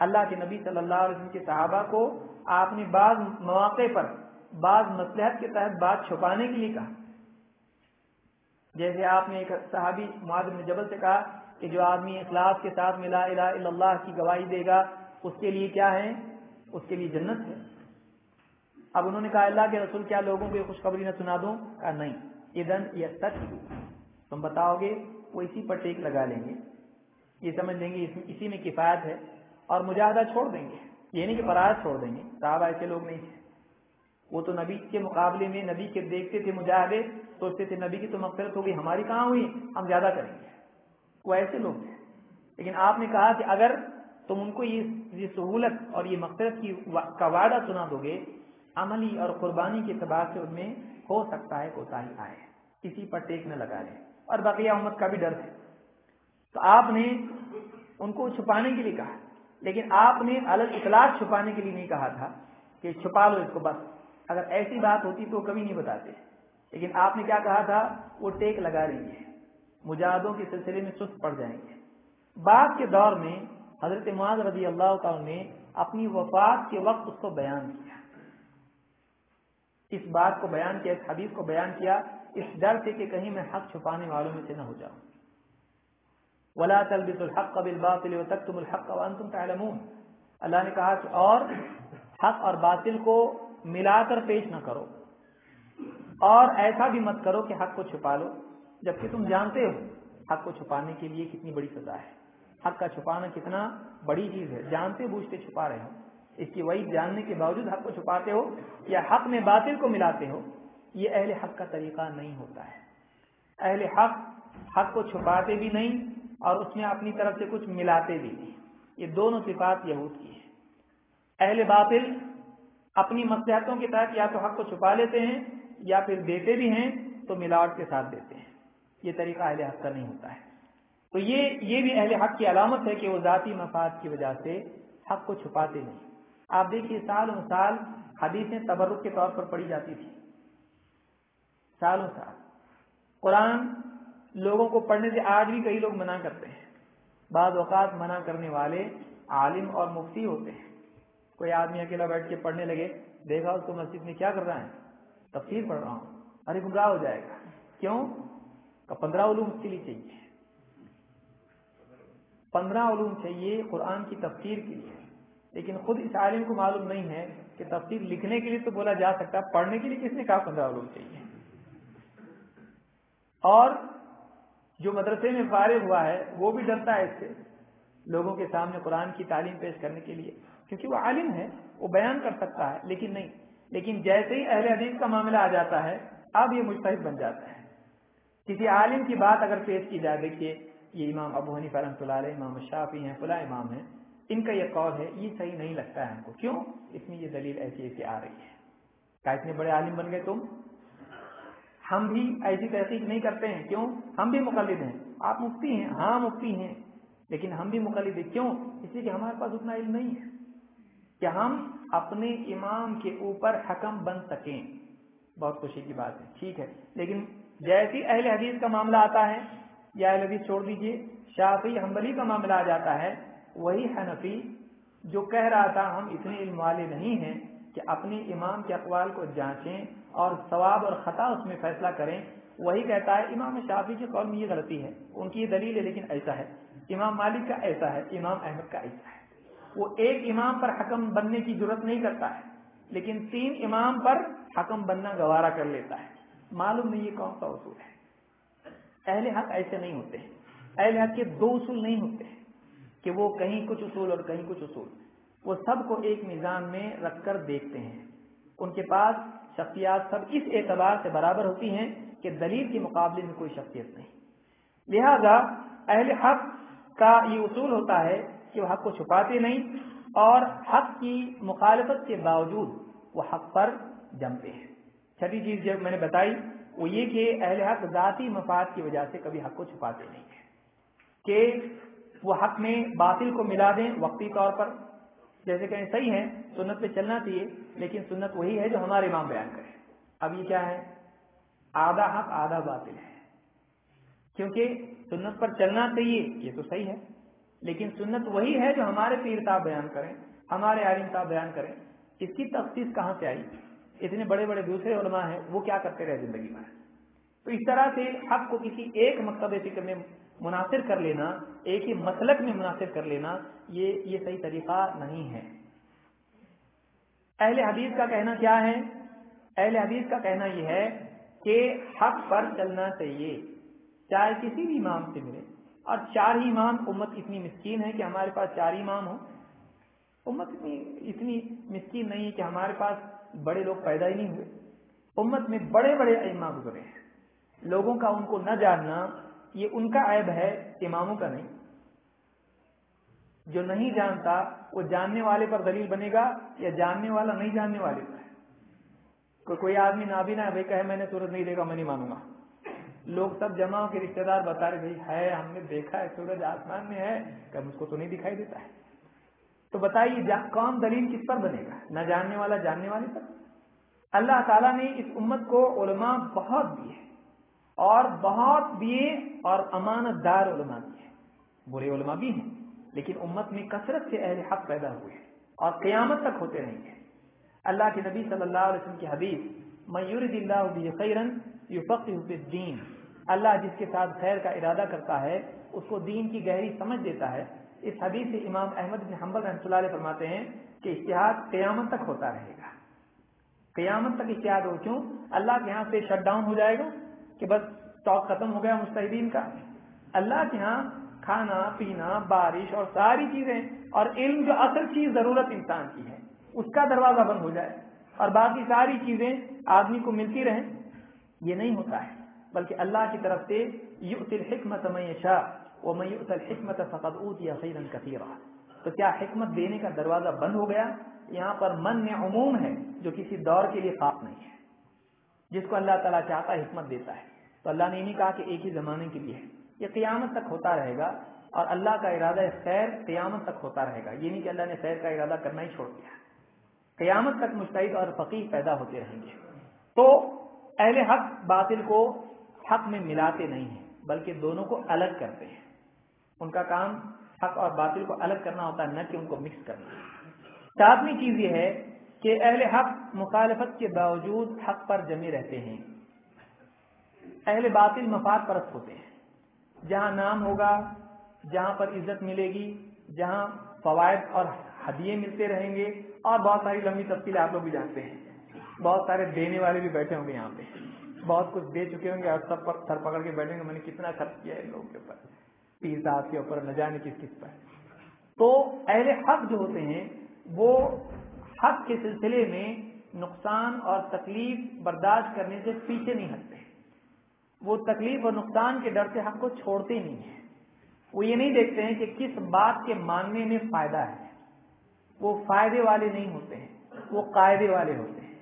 اللہ کے نبی صلی اللہ علیہ وسلم کے صحابہ کو آپ نے بعض مواقع پر، بعض مسلحت کے تحت بات چھپانے کے لیے کہا۔ جیسے آپ نے ایک صحابی معاذ بن جبل سے کہا کہ جو آدمی اخلاص کے ساتھ ملا الہ الا اللہ کی گواہی دے گا اس کے لیے کیا ہے؟ اس کے لیے جنت ہے۔ اب انہوں نے کہا، اللہ کے رسول، کیا لوگوں کو خوشخبری نہ سنا دوں؟ کہا، نہیں۔ ادن یا سچ تم بتاؤ گے، وہ اسی پر ٹیک لگا لیں گے۔ یہ سمجھ لیں گے اسی میں کفایت ہے۔ اور مجاہدہ چھوڑ دیں گے۔ یہ نہیں کہ فرائض چھوڑ دیں گے۔ صاحب ایسے لوگ نہیں تھے۔ وہ تو نبی کے مقابلے میں، نبی کے دیکھتے تھے مجاہدے، سوچتے تھے، نبی کی تو مقصد ہوگی، ہماری کہاں ہوئی؟ ہم زیادہ کریں گے۔ وہ ایسے لوگ تھے۔ لیکن آپ نے کہا کہ اگر تم ان کو یہ سہولت اور یہ مقصد کی کا وعدہ سنا دو گے، عملی اور قربانی کے اعتبار سے ان میں ہو سکتا ہے کوتا ہی آئے کسی پر ٹیک نہ لگا لیں اور بقیہ امت کا بھی ڈر تھا تو آپ نے ان کو چھپانے کے لیے کہا۔ لیکن آپ نے الگ اطلاع چھپانے کے لیے نہیں کہا تھا کہ چھپا لو اس کو بس۔ اگر ایسی بات ہوتی تو کبھی نہیں بتاتے۔ لیکن آپ نے کیا کہا تھا؟ وہ ٹیک لگا رہی ہے مجاہدوں کے سلسلے میں سست پڑ جائیں گے۔ بعد کے دور میں حضرت معاذ رضی اللہ تعالی نے اپنی وفات کے وقت اس کو بیان کیا۔ اس بات کو بیان کیا، اس حدیث کو بیان کیا، اس ڈر سے کہ کہیں میں حق چھپانے والوں میں سے نہ ہو جاؤں۔ ولا تلبس الحق بالباطل وتكتم الحق وانتم تعلمون۔ اللہ نے کہا کہ اور حق اور باطل کو ملا کر پیش نہ کرو۔ اور ایسا بھی مت کرو کہ حق کو چھپا لو، جبکہ تم جانتے ہو حق کو چھپانے کے لیے کتنی بڑی سزا ہے۔ حق کا چھپانا کتنا بڑی چیز ہے۔ جانتے بوجھتے چھپا رہے ہو۔ اس کی وہی جاننے کے باوجود حق کو چھپاتے ہو یا حق میں باطل کو ملاتے ہو، یہ اہل حق کا طریقہ نہیں ہوتا ہے۔ اہل حق حق کو چھپاتے بھی نہیں اور اس میں اپنی طرف سے کچھ ملاتے بھی نہیں۔ یہ دونوں صفات یہود کی ہے اہل باطل اپنی مسلحتوں کے تحت یا تو حق کو چھپا لیتے ہیں یا پھر دیتے بھی ہیں تو ملاوٹ کے ساتھ دیتے ہیں۔ یہ طریقہ اہل حق کا نہیں ہوتا ہے۔ تو یہ یہ بھی اہل حق کی علامت ہے کہ وہ ذاتی مفاد کی وجہ سے حق کو چھپاتے نہیں۔ آپ دیکھیے سال سال حدیثیں تبرک کے طور پر پڑھی جاتی تھی سالوں سال۔ قرآن لوگوں کو پڑھنے سے آج بھی کئی لوگ منع کرتے ہیں۔ بعض اوقات منع کرنے والے عالم اور مفتی ہوتے ہیں۔ کوئی آدمی اکیلا بیٹھ کے پڑھنے لگے، دیکھا اس کو مسجد میں کیا کر رہا ہے؟ تفسیر پڑھ رہا ہوں۔ ارے گمراہ ہو جائے گا۔ کیوں؟ پندرہ علوم اس کے لیے چاہیے۔ پندرہ علوم چاہیے قرآن کی تفسیر کے لیے۔ لیکن خود اس عالم کو معلوم نہیں ہے کہ تفسیر لکھنے کے لیے تو بولا جا سکتا پڑھنے کے لیے کس نے کہا پندرہ علوم چاہیے؟ اور جو مدرسے میں فارغ ہوا ہے، وہ بھی ڈرتا ہے اس سے لوگوں کے سامنے قرآن کی تعلیم پیش کرنے کے لیے۔ کیونکہ وہ عالم ہے، وہ بیان کر سکتا ہے، لیکن نہیں۔ لیکن جیسے ہی اہل حدیث کا معاملہ آ جاتا ہے، اب یہ مستحد بن جاتا ہے۔ کسی عالم کی بات اگر پیش کی جائے، دیکھیے یہ امام ابو حنیف رحمۃ اللہ علیہ، امام شافی ہیں، فلاں امام ہیں، ان کا یہ قول ہے، یہ صحیح نہیں لگتا ہے ہم کو۔ کیوں؟ اس میں یہ دلیل ایسی ایسی آ رہی ہے۔ کیا اتنے بڑے عالم بن گئے تم؟ ہم بھی ایسی تحقیق نہیں کرتے ہیں۔ کیوں؟ ہم بھی مقلد ہیں۔ آپ مفتی ہیں۔ ہاں مفتی ہیں۔ لیکن ہم بھی مقلد ہیں۔ کیوں؟ اس لیے کہ ہمارے پاس اتنا علم نہیں ہے کہ ہم اپنے امام کے اوپر حکم بن سکیں۔ بہت خوشی کی بات ہے۔ ٹھیک ہے۔ لیکن جیسی اہل حدیث کا معاملہ آتا ہے یا اہل چھوڑ دیجیے شافی حنبلی کا معاملہ آ جاتا ہے، وہی حنفی جو کہہ رہا تھا، ہم اتنے علم والے نہیں ہیں کہ اپنی امام کے اقوال کو جانچیں اور ثواب اور خطا اس میں فیصلہ کریں۔ وہی کہتا ہے، امام شافی کے قول میں یہ غلطی ہے۔ ان کی یہ دلیل ہے، لیکن ایسا ہے۔ امام مالک کا ایسا ہے، امام احمد کا ایسا ہے۔ وہ ایک امام پر حکم بننے کی ضرورت نہیں کرتا ہے، لیکن تین امام پر حکم بننا گوارا کر لیتا ہے۔ معلوم نہیں یہ کون سا اصول ہے۔ اہل حق ایسے نہیں ہوتے اہل حق کے دو اصول نہیں ہوتے کہ وہ کہیں کچھ اصول اور کہیں کچھ اصول۔ وہ سب کو ایک نظام میں رکھ کر دیکھتے ہیں۔ ان کے پاس شخصیات سب اس اعتبار سے برابر ہوتی ہیں کہ دلیل کے مقابلے میں کوئی شخصیت نہیں۔ لہذا اہل حق کا یہ اصول ہوتا ہے کہ وہ حق کو چھپاتے نہیں اور حق کی مخالفت کے باوجود وہ حق پر جمتے ہیں۔ چھٹی چیز جب میں نے بتائی وہ یہ کہ اہل حق ذاتی مفاد کی وجہ سے کبھی حق کو چھپاتے نہیں ہیں۔ کہ وہ حق میں باطل کو ملا دیں وقتی طور پر، جیسے کہیں صحیح ہے، سنت پہ چلنا چاہیے، لیکن سنت وہی ہے جو ہمارے امام بیان کرے اب یہ کیا ہے؟ آدھا حق، آدھا باطل ہے۔ کیونکہ سنت پر چلنا چاہیے، یہ تو صحیح ہے، لیکن سنت وہی ہے جو ہمارے پیر صاحب بیان کریں، ہمارے عالم صاحب بیان کریں۔ اس کی تفتیش کہاں سے آئی؟ اتنے بڑے بڑے دوسرے علماء ہیں، وہ کیا کرتے رہے زندگی میں؟ تو اس طرح سے حق کو کسی ایک مقصد فکر میں مناصر کر لینا، ایک ہی مسلک میں مناصر کر لینا، یہ یہ صحیح طریقہ نہیں ہے۔ اہل حدیث کا کہنا کیا ہے؟ اہل حدیث کا کہنا یہ ہے کہ حق پر چلنا چاہیے۔ چاہے کسی بھی امام سے ملے۔ اور چار ہی امام، امت اتنی مسکین ہے کہ ہمارے پاس چار ہی امام ہوں۔ امت اتنی اتنی مسکین نہیں ہے کہ ہمارے پاس بڑے لوگ پیدا ہی نہیں ہوئے۔ امت میں بڑے بڑے ایما گزرے ہیں۔ لوگوں کا ان کو نہ جاننا یہ ان کا عیب ہے، اماموں کا نہیں۔ جو نہیں جانتا، وہ جاننے والے پر دلیل بنے گا یا جاننے والا نہیں جاننے والے پر؟ کوئی آدمی نابینا بھائی کہے میں نے سورج نہیں دیکھا، میں نہیں مانوں گا۔ لوگ سب جمع ہو کے رشتے دار بتا رہے، بھائی ہے، ہم نے دیکھا ہے، سورج آسمان میں ہے کہ مجھ کو تو نہیں دکھائی دیتا ہے؟ تو بتائیے کون دلیل کس پر بنے گا؟ نہ جاننے والا جاننے والے پر؟ اللہ تعالیٰ نے اس امت کو علماء بہت دیے اور بہت دیے اور امانت دار علماء دیے برے علماء بھی ہیں، لیکن امت میں کثرت سے اہل حق پیدا ہوئے ہیں اور قیامت تک ہوتے رہیں گے۔ اللہ کے نبی صلی اللہ علیہ وسلم کی حدیث میور اللہ خیرن الدین اللہ جس کے ساتھ خیر کا ارادہ کرتا ہے، اس کو دین کی گہری سمجھ دیتا ہے۔ اس حدیث سے امام احمد بن حنبل رحمۃ اللہ علیہ فرماتے ہیں کہ اشتہاد قیامت تک ہوتا رہے گا۔ قیامت تک اشتہاد ہو، کیوں؟ اللہ کے یہاں سے شٹ ڈاؤن ہو جائے گا کہ بس اسٹاک ختم ہو گیا مستحدین کا۔ اللہ کے یہاں کھانا، پینا، بارش اور ساری چیزیں اور علم جو اصل چیز ضرورت انسان کی ہے، اس کا دروازہ بند ہو جائے۔ اور باقی ساری چیزیں آدمی کو ملتی رہیں، یہ نہیں ہوتا ہے۔ بلکہ اللہ کی طرف سے الحکمت شاہ و الحکمت فقط اوت یا خیرن تو کیا حکمت دینے کا دروازہ بند ہو گیا؟ یہاں پر من میں عموم ہے جو کسی دور کے لیے خاص نہیں ہے۔ جس کو اللہ تعالیٰ چاہتا ہے حکمت دیتا ہے۔ تو اللہ نے نہیں کہا کہ ایک ہی زمانے کے لیے۔ ہے یہ قیامت تک ہوتا رہے گا اور اللہ کا ارادہ خیر قیامت تک ہوتا رہے گا۔ یہ نہیں کہ اللہ نے خیر کا ارادہ کرنا ہی چھوڑ دیا۔ قیامت تک مستعد اور فقیر پیدا ہوتے رہیں گے۔ تو اہل حق باطل کو حق میں ملاتے نہیں ہیں، بلکہ دونوں کو الگ کرتے ہیں۔ ان کا کام حق اور باطل کو الگ کرنا ہوتا ہے، نہ کہ ان کو مکس کرنا۔ ساتویں چیز یہ ہے کہ اہل حق مخالفت کے باوجود حق پر جمے رہتے ہیں۔ اہل باطل مفاد پرست ہوتے ہیں۔ جہاں نام ہوگا، جہاں پر عزت ملے گی، جہاں فوائد اور ہدیے ملتے رہیں گے۔ اور بہت ساری لمبی تفصیل آپ لوگ بھی جانتے ہیں۔ بہت سارے دینے والے بھی بیٹھے ہوں گے یہاں پہ۔ بہت کچھ دے چکے ہوں گے اور سب پر سر پکڑ کے بیٹھیں گے۔ میں نے کتنا خرچ کیا ہے ان لوگوں کے اوپر۔ تیس صاحب کے اوپر نہ جانے کس کس پر تو اہل حق جو ہوتے ہیں، وہ حق کے سلسلے میں نقصان اور تکلیف برداشت کرنے سے پیچھے نہیں ہٹتے۔ وہ تکلیف اور نقصان کے ڈر سے حق کو چھوڑتے نہیں ہیں۔ وہ یہ نہیں دیکھتے ہیں کہ کس بات کے ماننے میں فائدہ ہے۔ وہ فائدے والے نہیں ہوتے ہیں، وہ قاعدے والے ہوتے ہیں۔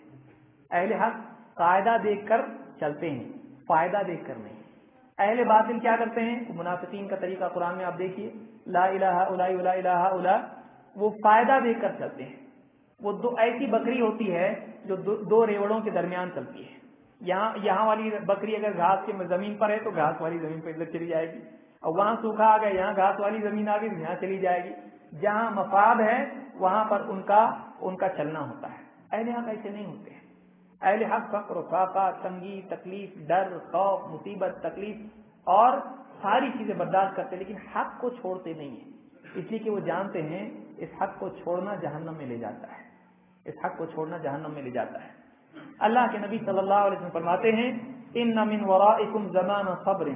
اہل حق قاعدہ دیکھ کر چلتے ہیں، فائدہ دیکھ کر نہیں۔ اہل باطل کیا کرتے ہیں؟ منافقین کا طریقہ قرآن میں آپ دیکھیے۔ لا الہ الا الا الہ الا وہ فائدہ دیکھ کر چلتے ہیں۔ وہ دو ایسی بکری ہوتی ہے جو دو ریوڑوں کے درمیان چلتی ہے۔ یہاں یہاں والی بکری اگر گھاس کے زمین پر ہے تو گھاس والی زمین پر ادھر چلی جائے گی۔ اور وہاں سوکھا آ گیا، یہاں گھاس والی زمین آ گئی یہاں چلی جائے گی۔ جہاں مفاد ہے، وہاں پر ان کا ان کا چلنا ہوتا ہے۔ اہل حق ایسے نہیں ہوتے۔ ہیں اہل حق فقر و فاقہ، تنگی، تکلیف، ڈر، خوف، مصیبت، تکلیف اور ساری چیزیں برداشت کرتے لیکن حق کو چھوڑتے نہیں ہیں۔ اس لیے کہ وہ جانتے ہیں اس حق کو چھوڑنا جہنم میں لے جاتا ہے۔ اس حق کو چھوڑنا جہنم میں لے جاتا ہے۔ اللہ کے نبی صلی اللہ علیہ وسلم فرماتے ہیں، ان من ورائکم زمان صبر.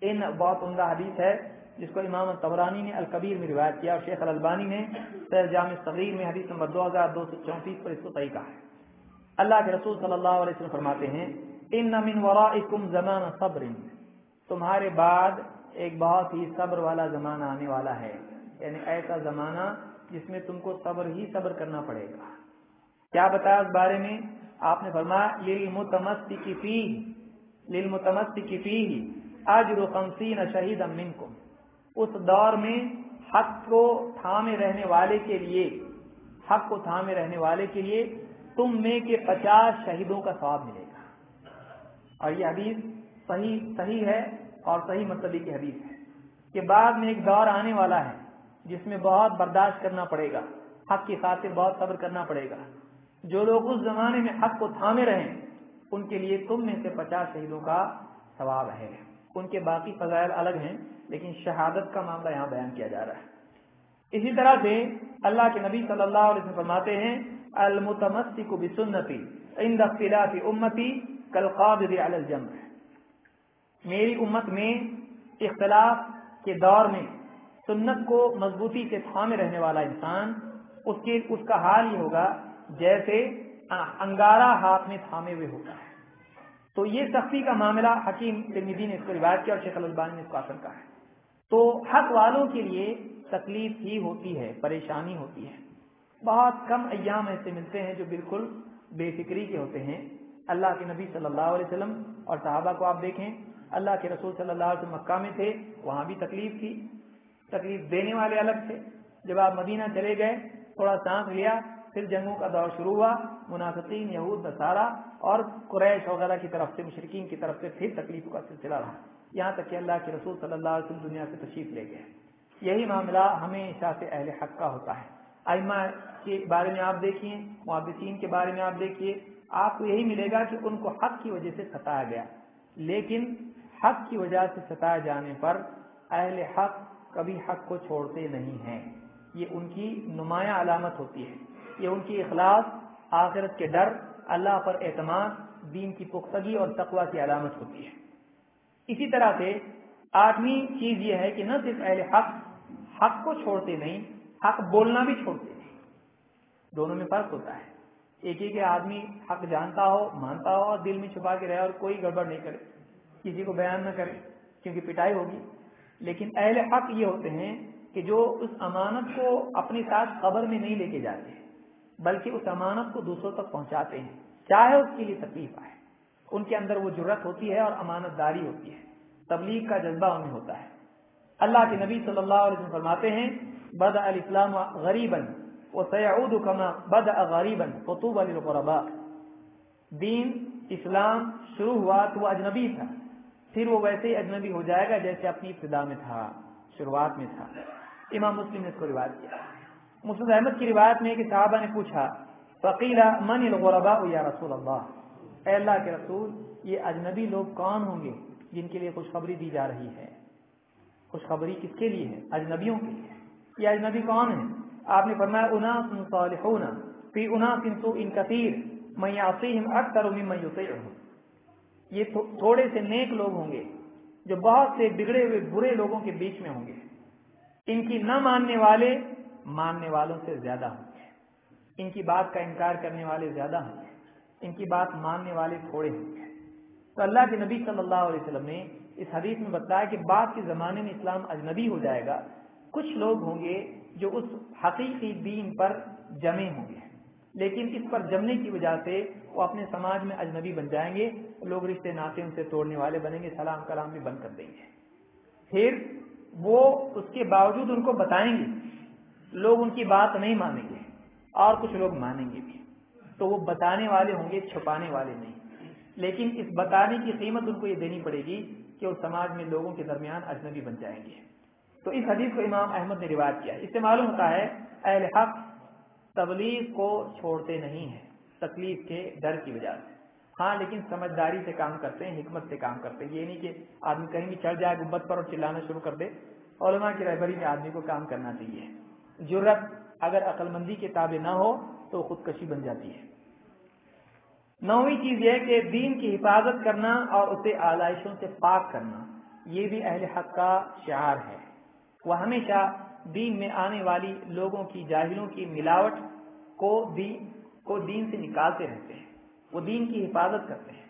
ان بہت عمدہ حدیث ہے، جس کو امام طبرانی نے الکبیر میں روایت کیا اور شیخ الالبانی نے سیر جامع صغیر میں حدیث نمبر دو ہزار دو سو چونتیس پر اس کو صحیح کہا ہے۔ اللہ کے رسول صلی اللہ علیہ وسلم فرماتے ہیں ان من ورائکم زمان صبر تمہارے بعد ایک بہت ہی صبر والا زمانہ آنے والا ہے۔ یعنی ایسا زمانہ جس میں تم کو صبر ہی صبر کرنا پڑے گا۔ کیا بتایا اس بارے میں؟ آپ نے فرمایا للمتمسک کی فی للمتمسک کی فی اجر خمسین شہید منکم اس دور میں حق کو تھامے رہنے والے کے لیے، حق کو تھامے رہنے والے کے لیے تم میں کے پچاس شہیدوں کا ثواب ملے گا۔ اور یہ حدیث صحیح صحیح ہے اور صحیح مطلبی کی حدیث ہے کہ بعد میں ایک دور آنے والا ہے جس میں بہت برداشت کرنا پڑے گا، حق کی خاطر بہت صبر کرنا پڑے گا۔ جو لوگ اس زمانے میں حق کو تھامے رہیں ان کے لیے تم میں سے پچاس شہیدوں کا ثواب ہے۔ ان کے باقی فضائل الگ ہیں، لیکن شہادت کا معاملہ یہاں بیان کیا جا رہا ہے۔ اسی طرح سے اللہ کے نبی صلی اللہ علیہ وسلم فرماتے ہیں المتمسی کو بھی سنتی امتی کل قابل الجمع. میری امت میں اختلاف کے دور میں سنت کو مضبوطی سے تھامے رہنے والا انسان اس کے اس کا حال یہ ہوگا جیسے انگارہ ہاتھ میں تھامے ہوئے ہوتا ہے۔ تو یہ سختی کا معاملہ حکیم ترمیدی نے اس کو روایت کیا اور شیخ البانی نے اس کو اثر کہا ہے۔ تو حق والوں کے لیے تکلیف ہی ہوتی ہے، پریشانی ہوتی ہے۔ بہت کم ایام ایسے ملتے ہیں جو بالکل بے فکری کے ہوتے ہیں۔ اللہ کے نبی صلی اللہ علیہ وسلم اور صحابہ کو آپ دیکھیں، اللہ کے رسول صلی اللہ علیہ وسلم مکہ میں تھے، وہاں بھی تکلیف تھی۔ تکلیف دینے والے الگ تھے۔ جب آپ مدینہ چلے گئے، تھوڑا سانس لیا، پھر جنگوں کا دور شروع ہوا، منافقین، یہود، نصارہ اور قریش وغیرہ کی طرف سے مشرقین کی طرف سے پھر تکلیف کا سلسلہ رہا۔ یہاں تک کہ اللہ کے رسول صلی اللہ علیہ وسلم دنیا سے تشریف لے گئے۔ یہی معاملہ ہمیشہ سے اہل حق کا ہوتا ہے۔ ائمہ کے بارے میں آپ دیکھیے، محدثین کے بارے میں آپ دیکھیے، آپ کو یہی ملے گا کہ ان کو حق کی وجہ سے ستایا گیا۔ لیکن حق کی وجہ سے ستائے جانے پر اہل حق کبھی حق کو چھوڑتے نہیں ہیں۔ یہ ان کی نمایاں علامت ہوتی ہے۔ یہ ان کی اخلاص، آخرت کے ڈر، اللہ پر اعتماد، دین کی پختگی اور تقوا کی علامت ہوتی ہے۔ اسی طرح سے آٹھویں چیز یہ ہے کہ نہ صرف اہل حق حق کو چھوڑتے نہیں حق بولنا بھی چھوڑتے نہیں دونوں میں فرق ہوتا ہے۔ ایک ایک آدمی حق جانتا ہو، مانتا ہو اور دل میں چھپا کے رہے اور کوئی گڑبڑ نہیں کرے، کسی کو بیان نہ کرے، کیونکہ پٹائی ہوگی۔ لیکن اہل حق یہ ہوتے ہیں کہ جو اس امانت کو اپنے ساتھ قبر میں نہیں لے کے جاتے، بلکہ اس امانت کو دوسروں تک پہنچاتے ہیں۔ چاہے اس کے لیے تکلیف آئے، ان کے اندر وہ ضرورت ہوتی ہے اور امانت داری ہوتی ہے۔ تبلیغ کا جذبہ ان میں ہوتا ہے۔ اللہ کے نبی صلی اللہ علیہ وسلم فرماتے ہیں بد الاسلام غریباً وہ سیاود کما بد غریباً قطوب علی دین اسلام شروع ہوا تو وہ اجنبی تھا، پھر وہ ویسے ہی اجنبی ہو جائے گا جیسے اپنی ابتدا میں تھا، شروعات میں تھا۔ امام مسلم نے اس کو روایت کیا۔ مسلم احمد کی روایت میں کہ صحابہ نے پوچھا فقیلا من الغرباء یا رسول اللہ؟ اے اللہ کے رسول، یہ اجنبی لوگ کون ہوں گے جن کے لیے خوشخبری دی جا رہی ہے؟ خوشخبری کس کے لیے ہے؟ اجنبیوں کے لیے۔ یہ اجنبی کون ہے آپ نے فرمایا، اناس صالحون، فی اناس سو ان کثیر، من یعصیہم اکثر ممن یطیعہم۔ یہ تھوڑے سے نیک لوگ ہوں گے، جو بہت سے بگڑے ہوئے برے لوگوں کے بیچ میں ہوں گے۔ ان کی نہ ماننے والے ماننے والوں سے زیادہ ہوں گے۔ ان کی بات کا انکار کرنے والے زیادہ ہوں گے۔ ان کی بات ماننے والے تھوڑے ہوں گے۔ تو اللہ کے نبی صلی اللہ علیہ وسلم نے اس حدیث میں بتایا کہ بعد کے زمانے میں اسلام اجنبی ہو جائے گا۔ کچھ لوگ ہوں گے جو اس حقیقی دین پر جمے ہوں گے۔ لیکن اس پر جمنے کی وجہ سے وہ اپنے سماج میں اجنبی بن جائیں گے، لوگ رشتے ناطے ان سے توڑنے والے بنیں گے، سلام کلام بھی بند کر دیں گے۔ پھر وہ اس کے باوجود ان کو بتائیں گے۔ لوگ ان کی بات نہیں مانیں گے اور کچھ لوگ مانیں گے بھی۔ تو وہ بتانے والے ہوں گے، چھپانے والے نہیں۔ لیکن اس بتانے کی قیمت ان کو یہ دینی پڑے گی کہ وہ سماج میں لوگوں کے درمیان اجنبی بن جائیں گے۔ تو اس حدیث کو امام احمد نے روایت کیا اس سے معلوم ہوتا ہے اہل حق تبلیغ کو چھوڑتے نہیں ہیں، تکلیف کے ڈر کی وجہ سے۔ ہاں لیکن سمجھداری سے کام کرتے ہیں، حکمت سے کام کرتے ہیں۔ یہ نہیں کہ آدمی کہیں بھی چڑھ جائے گمبت پر اور چلانا شروع کر دے۔ علماء کی رہبری میں آدمی کو کام کرنا چاہیے۔ ضرورت اگر عقل مندی کے تابع نہ ہو تو خودکشی بن جاتی ہے۔ نویں چیز یہ کہ دین کی حفاظت کرنا اور اسے آلائشوں سے پاک کرنا، یہ بھی اہل حق کا شعار ہے۔ وہ ہمیشہ دین میں آنے والی لوگوں کی جاہلوں کی ملاوٹ کو دین کو دین سے نکالتے رہتے ہیں۔ وہ دین کی حفاظت کرتے ہیں۔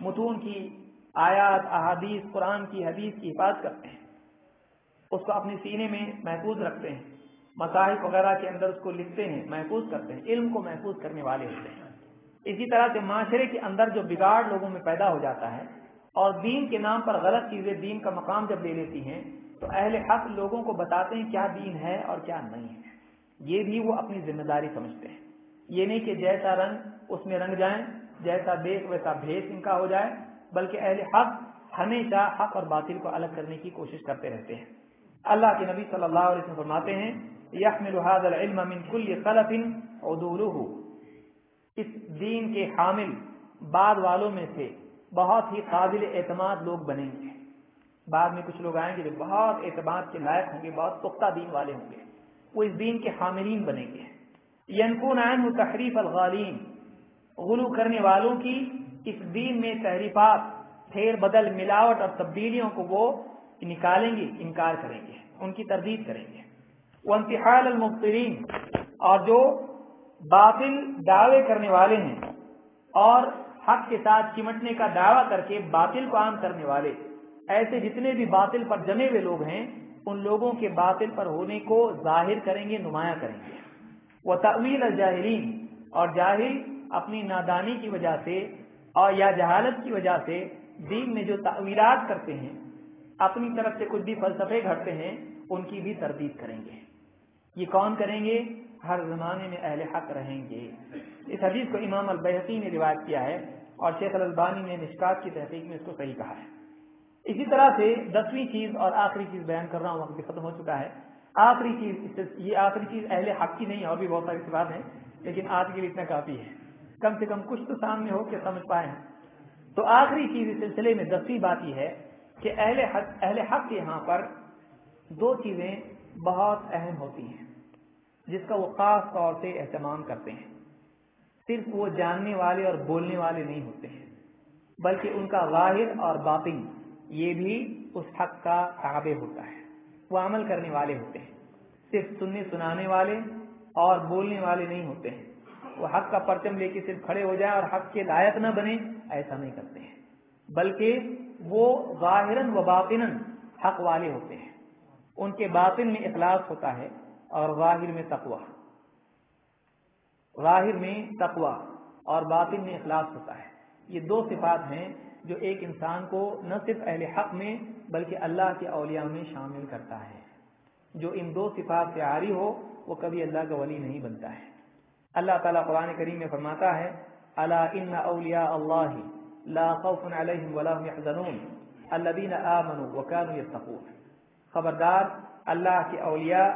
متون کی آیات، احادیث، قرآن کی حدیث کی حفاظت کرتے ہیں۔ اس کو اپنے سینے میں محفوظ رکھتے ہیں۔ مصاحف وغیرہ کے اندر اس کو لکھتے ہیں، محفوظ کرتے ہیں۔ علم کو محفوظ کرنے والے ہوتے ہیں۔ اسی طرح سے معاشرے کے اندر جو بگاڑ لوگوں میں پیدا ہو جاتا ہے اور دین کے نام پر غلط چیزیں دین کا مقام جب لے لیتی ہیں تو اہل حق لوگوں کو بتاتے ہیں کیا دین ہے اور کیا نہیں ہے۔ یہ بھی وہ اپنی ذمہ داری سمجھتے ہیں۔ یہ نہیں کہ جیسا رنگ اس میں رنگ جائیں، جیسا دیکھ ویسا بھیس ان کا ہو جائے، بلکہ اہل حق ہمیشہ حق اور باطل کو الگ کرنے کی کوشش کرتے رہتے ہیں۔ اللہ کے نبی صلی اللہ علیہ وسلم فرماتے ہیں، یحمل هذا العلم من كل خلف عدوله۔ اس دین کے حامل بعد والوں میں سے بہت ہی قابل اعتماد لوگ بنیں گے۔ بعد میں کچھ لوگ آئیں گے جو بہت اعتماد کے لائق ہوں گے، بہت پختہ دین والے ہوں گے۔ وہ اس دین کے حاملین بنیں گے۔ ینکون عنہ تحریف الغالین۔ غلو کرنے والوں کی اس دین میں تحریفات، پھیر بدل، ملاوٹ اور تبدیلیوں کو وہ نکالیں گے، انکار کریں گے، ان کی تردید کریں گے۔ وہ انتحال المبترین اور جو باطل دعوے کرنے والے ہیں اور حق کے ساتھ چمٹنے کا دعویٰ کر کے باطل کو عام کرنے والے۔ ایسے جتنے بھی باطل پر جمے ہوئے لوگ ہیں، ان لوگوں کے باطل پر ہونے کو ظاہر کریں گے، نمایاں کریں گے۔ وہ تعویل الجاہرین اور جاہل اپنی نادانی کی وجہ سے اور یا جہالت کی وجہ سے دین میں جو تعویلات کرتے ہیں، اپنی طرف سے کچھ بھی فلسفے گھڑتے ہیں، ان کی بھی تردید کریں گے۔ یہ کون کریں گے؟ ہر زمانے میں اہل حق رہیں گے۔ اس حدیث کو امام البحقی نے روایت کیا ہے اور شیخ البانی نے نشکات کی تحقیق میں اس کو صحیح کہا ہے۔ اسی طرح سے دسویں چیز اور آخری چیز بیان کر رہا ہوں وقت بھی ختم ہو چکا ہے۔ آخری چیز یہ آخری چیز اہل حق کی نہیں، اور بھی بہت ساری بات ہیں، لیکن آج کے لیے اتنا کافی ہے۔ کم سے کم کچھ تو سامنے ہو کے سمجھ پائے ہیں تو آخری چیز اس سلسلے میں دسویں بات یہ ہے کہ اہل حق اہل حق کے یہاں پر دو چیزیں بہت اہم ہوتی ہیں، جس کا وہ خاص طور سے اہتمام کرتے ہیں۔ صرف وہ جاننے والے اور بولنے والے نہیں ہوتے ہیں، بلکہ ان کا ظاہر اور باطن یہ بھی اس حق کا تابع ہوتا ہے۔ وہ عمل کرنے والے ہوتے ہیں۔ صرف سننے سنانے والے اور بولنے والے نہیں ہوتے ہیں۔ وہ حق کا پرچم لے کے صرف کھڑے ہو جائیں اور حق کے لائق نہ بنے ایسا نہیں کرتے ہیں۔ بلکہ وہ ظاہر و باطن حق والے ہوتے ہیں۔ ان کے باطن میں اخلاص ہوتا ہے اور ظاہر میں تقوا ظاہر میں تقوا اور باطن میں اخلاص ہوتا ہے۔ یہ دو صفات ہیں جو ایک انسان کو نہ صرف اہل حق میں بلکہ اللہ کے اولیاء میں شامل کرتا ہے۔ جو ان دو صفات سے عاری ہو، وہ کبھی اللہ کا ولی نہیں بنتا ہے۔ اللہ تعالیٰ قرآن کریم میں فرماتا ہے اللہ ان اولیاء اللہ لا خوف علیہم ولا هم يحزنون الذين آمنوا وكانوا يتقون خبردار، اللہ کے اولیاء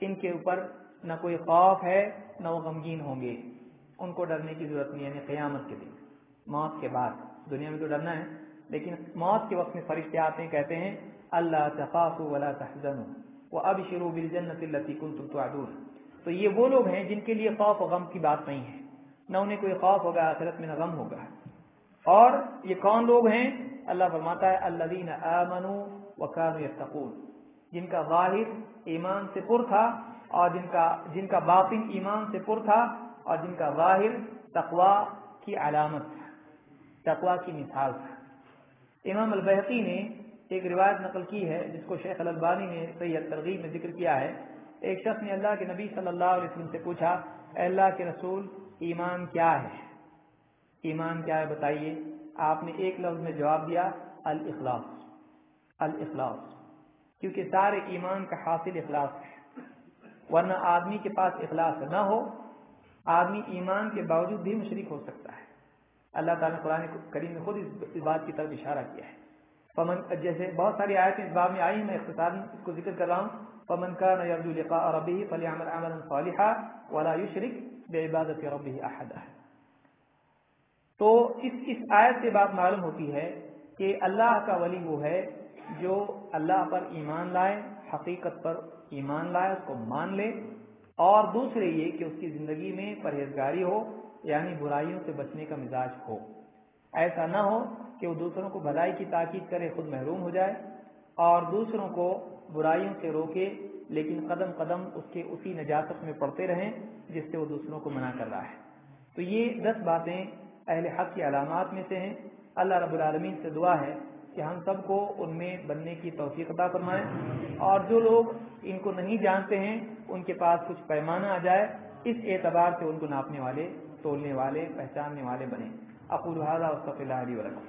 ان کے اوپر نہ کوئی خوف ہے، نہ وہ غمگین ہوں گے۔ ان کو ڈرنے کی ضرورت نہیں یعنی قیامت کے دن۔ موت کے بعد۔ دنیا میں تو ڈرنا ہے، لیکن موت کے وقت میں فرشتے آتے ہیں، کہتے ہیں، اللہ تخاف ولا تحزن وہ اب شروع بالجنت التی کن تم تو یہ وہ لوگ ہیں جن کے لیے خوف و غم کی بات نہیں ہے۔ نہ انہیں کوئی خوف ہوگا، آخرت میں نہ غم ہوگا۔ اور یہ کون لوگ ہیں؟ اللہ فرماتا ہے اللہ آمنوا وکانوا یتقون. جن کا ظاہر ایمان سے پر تھا اور جن کا جن کا باطن ایمان سے پر تھا اور جن کا ظاہر تقوا کی علامت تھا۔ تقوا کی مثال تھا۔ امام البحقی نے ایک روایت نقل کی ہے، جس کو شیخ البانی نے سید ترغیب میں ذکر کیا ہے۔ ایک شخص نے اللہ کے نبی صلی اللہ علیہ وسلم سے پوچھا، اے اللہ کے رسول، ایمان کیا ہے؟ ایمان کیا ہے بتائیے، آپ نے ایک لفظ میں جواب دیا، الاخلاص۔ الاخلاص۔ کیونکہ سارے ایمان کا حاصل اخلاص ہے۔ ورنہ آدمی کے پاس اخلاص نہ ہو، آدمی ایمان کے باوجود بھی مشرک ہو سکتا ہے۔ اللہ تعالیٰ نے قرآن کریم میں خود اس بات کی طرف اشارہ کیا ہے۔ پمن جیسے بہت ساری آیتیں اس باب میں آئی میں اختصار اس کو ذکر کر رہا ہوں۔ پمن کا نرجو لقاء ربه فليعمل عملا صالحا ولا يشرك بعبادة ربه احدا تو اس اس آیت سے بات معلوم ہوتی ہے کہ اللہ کا ولی وہ ہے جو اللہ پر ایمان لائے، حقیقت پر ایمان لائے، اس کو مان لے، اور دوسرے یہ کہ اس کی زندگی میں پرہیزگاری ہو یعنی برائیوں سے بچنے کا مزاج ہو۔ ایسا نہ ہو کہ وہ دوسروں کو بھلائی کی تاکید کرے خود محروم ہو جائے اور دوسروں کو برائیوں سے روکے، لیکن قدم قدم اس کے اسی نجاست میں پڑتے رہیں جس سے وہ دوسروں کو منع کر رہا ہے۔ تو یہ دس باتیں اہل حق کی علامات میں سے ہیں۔ اللہ رب العالمین سے دعا ہے کہ ہم سب کو ان میں بننے کی توفیق عطا فرمائیں اور جو لوگ ان کو نہیں جانتے ہیں، ان کے پاس کچھ پیمانہ آ جائے، اس اعتبار سے ان کو ناپنے والے تولنے والے پہچاننے والے بنے۔ اقول هذا واستغفر الله لي ولكم.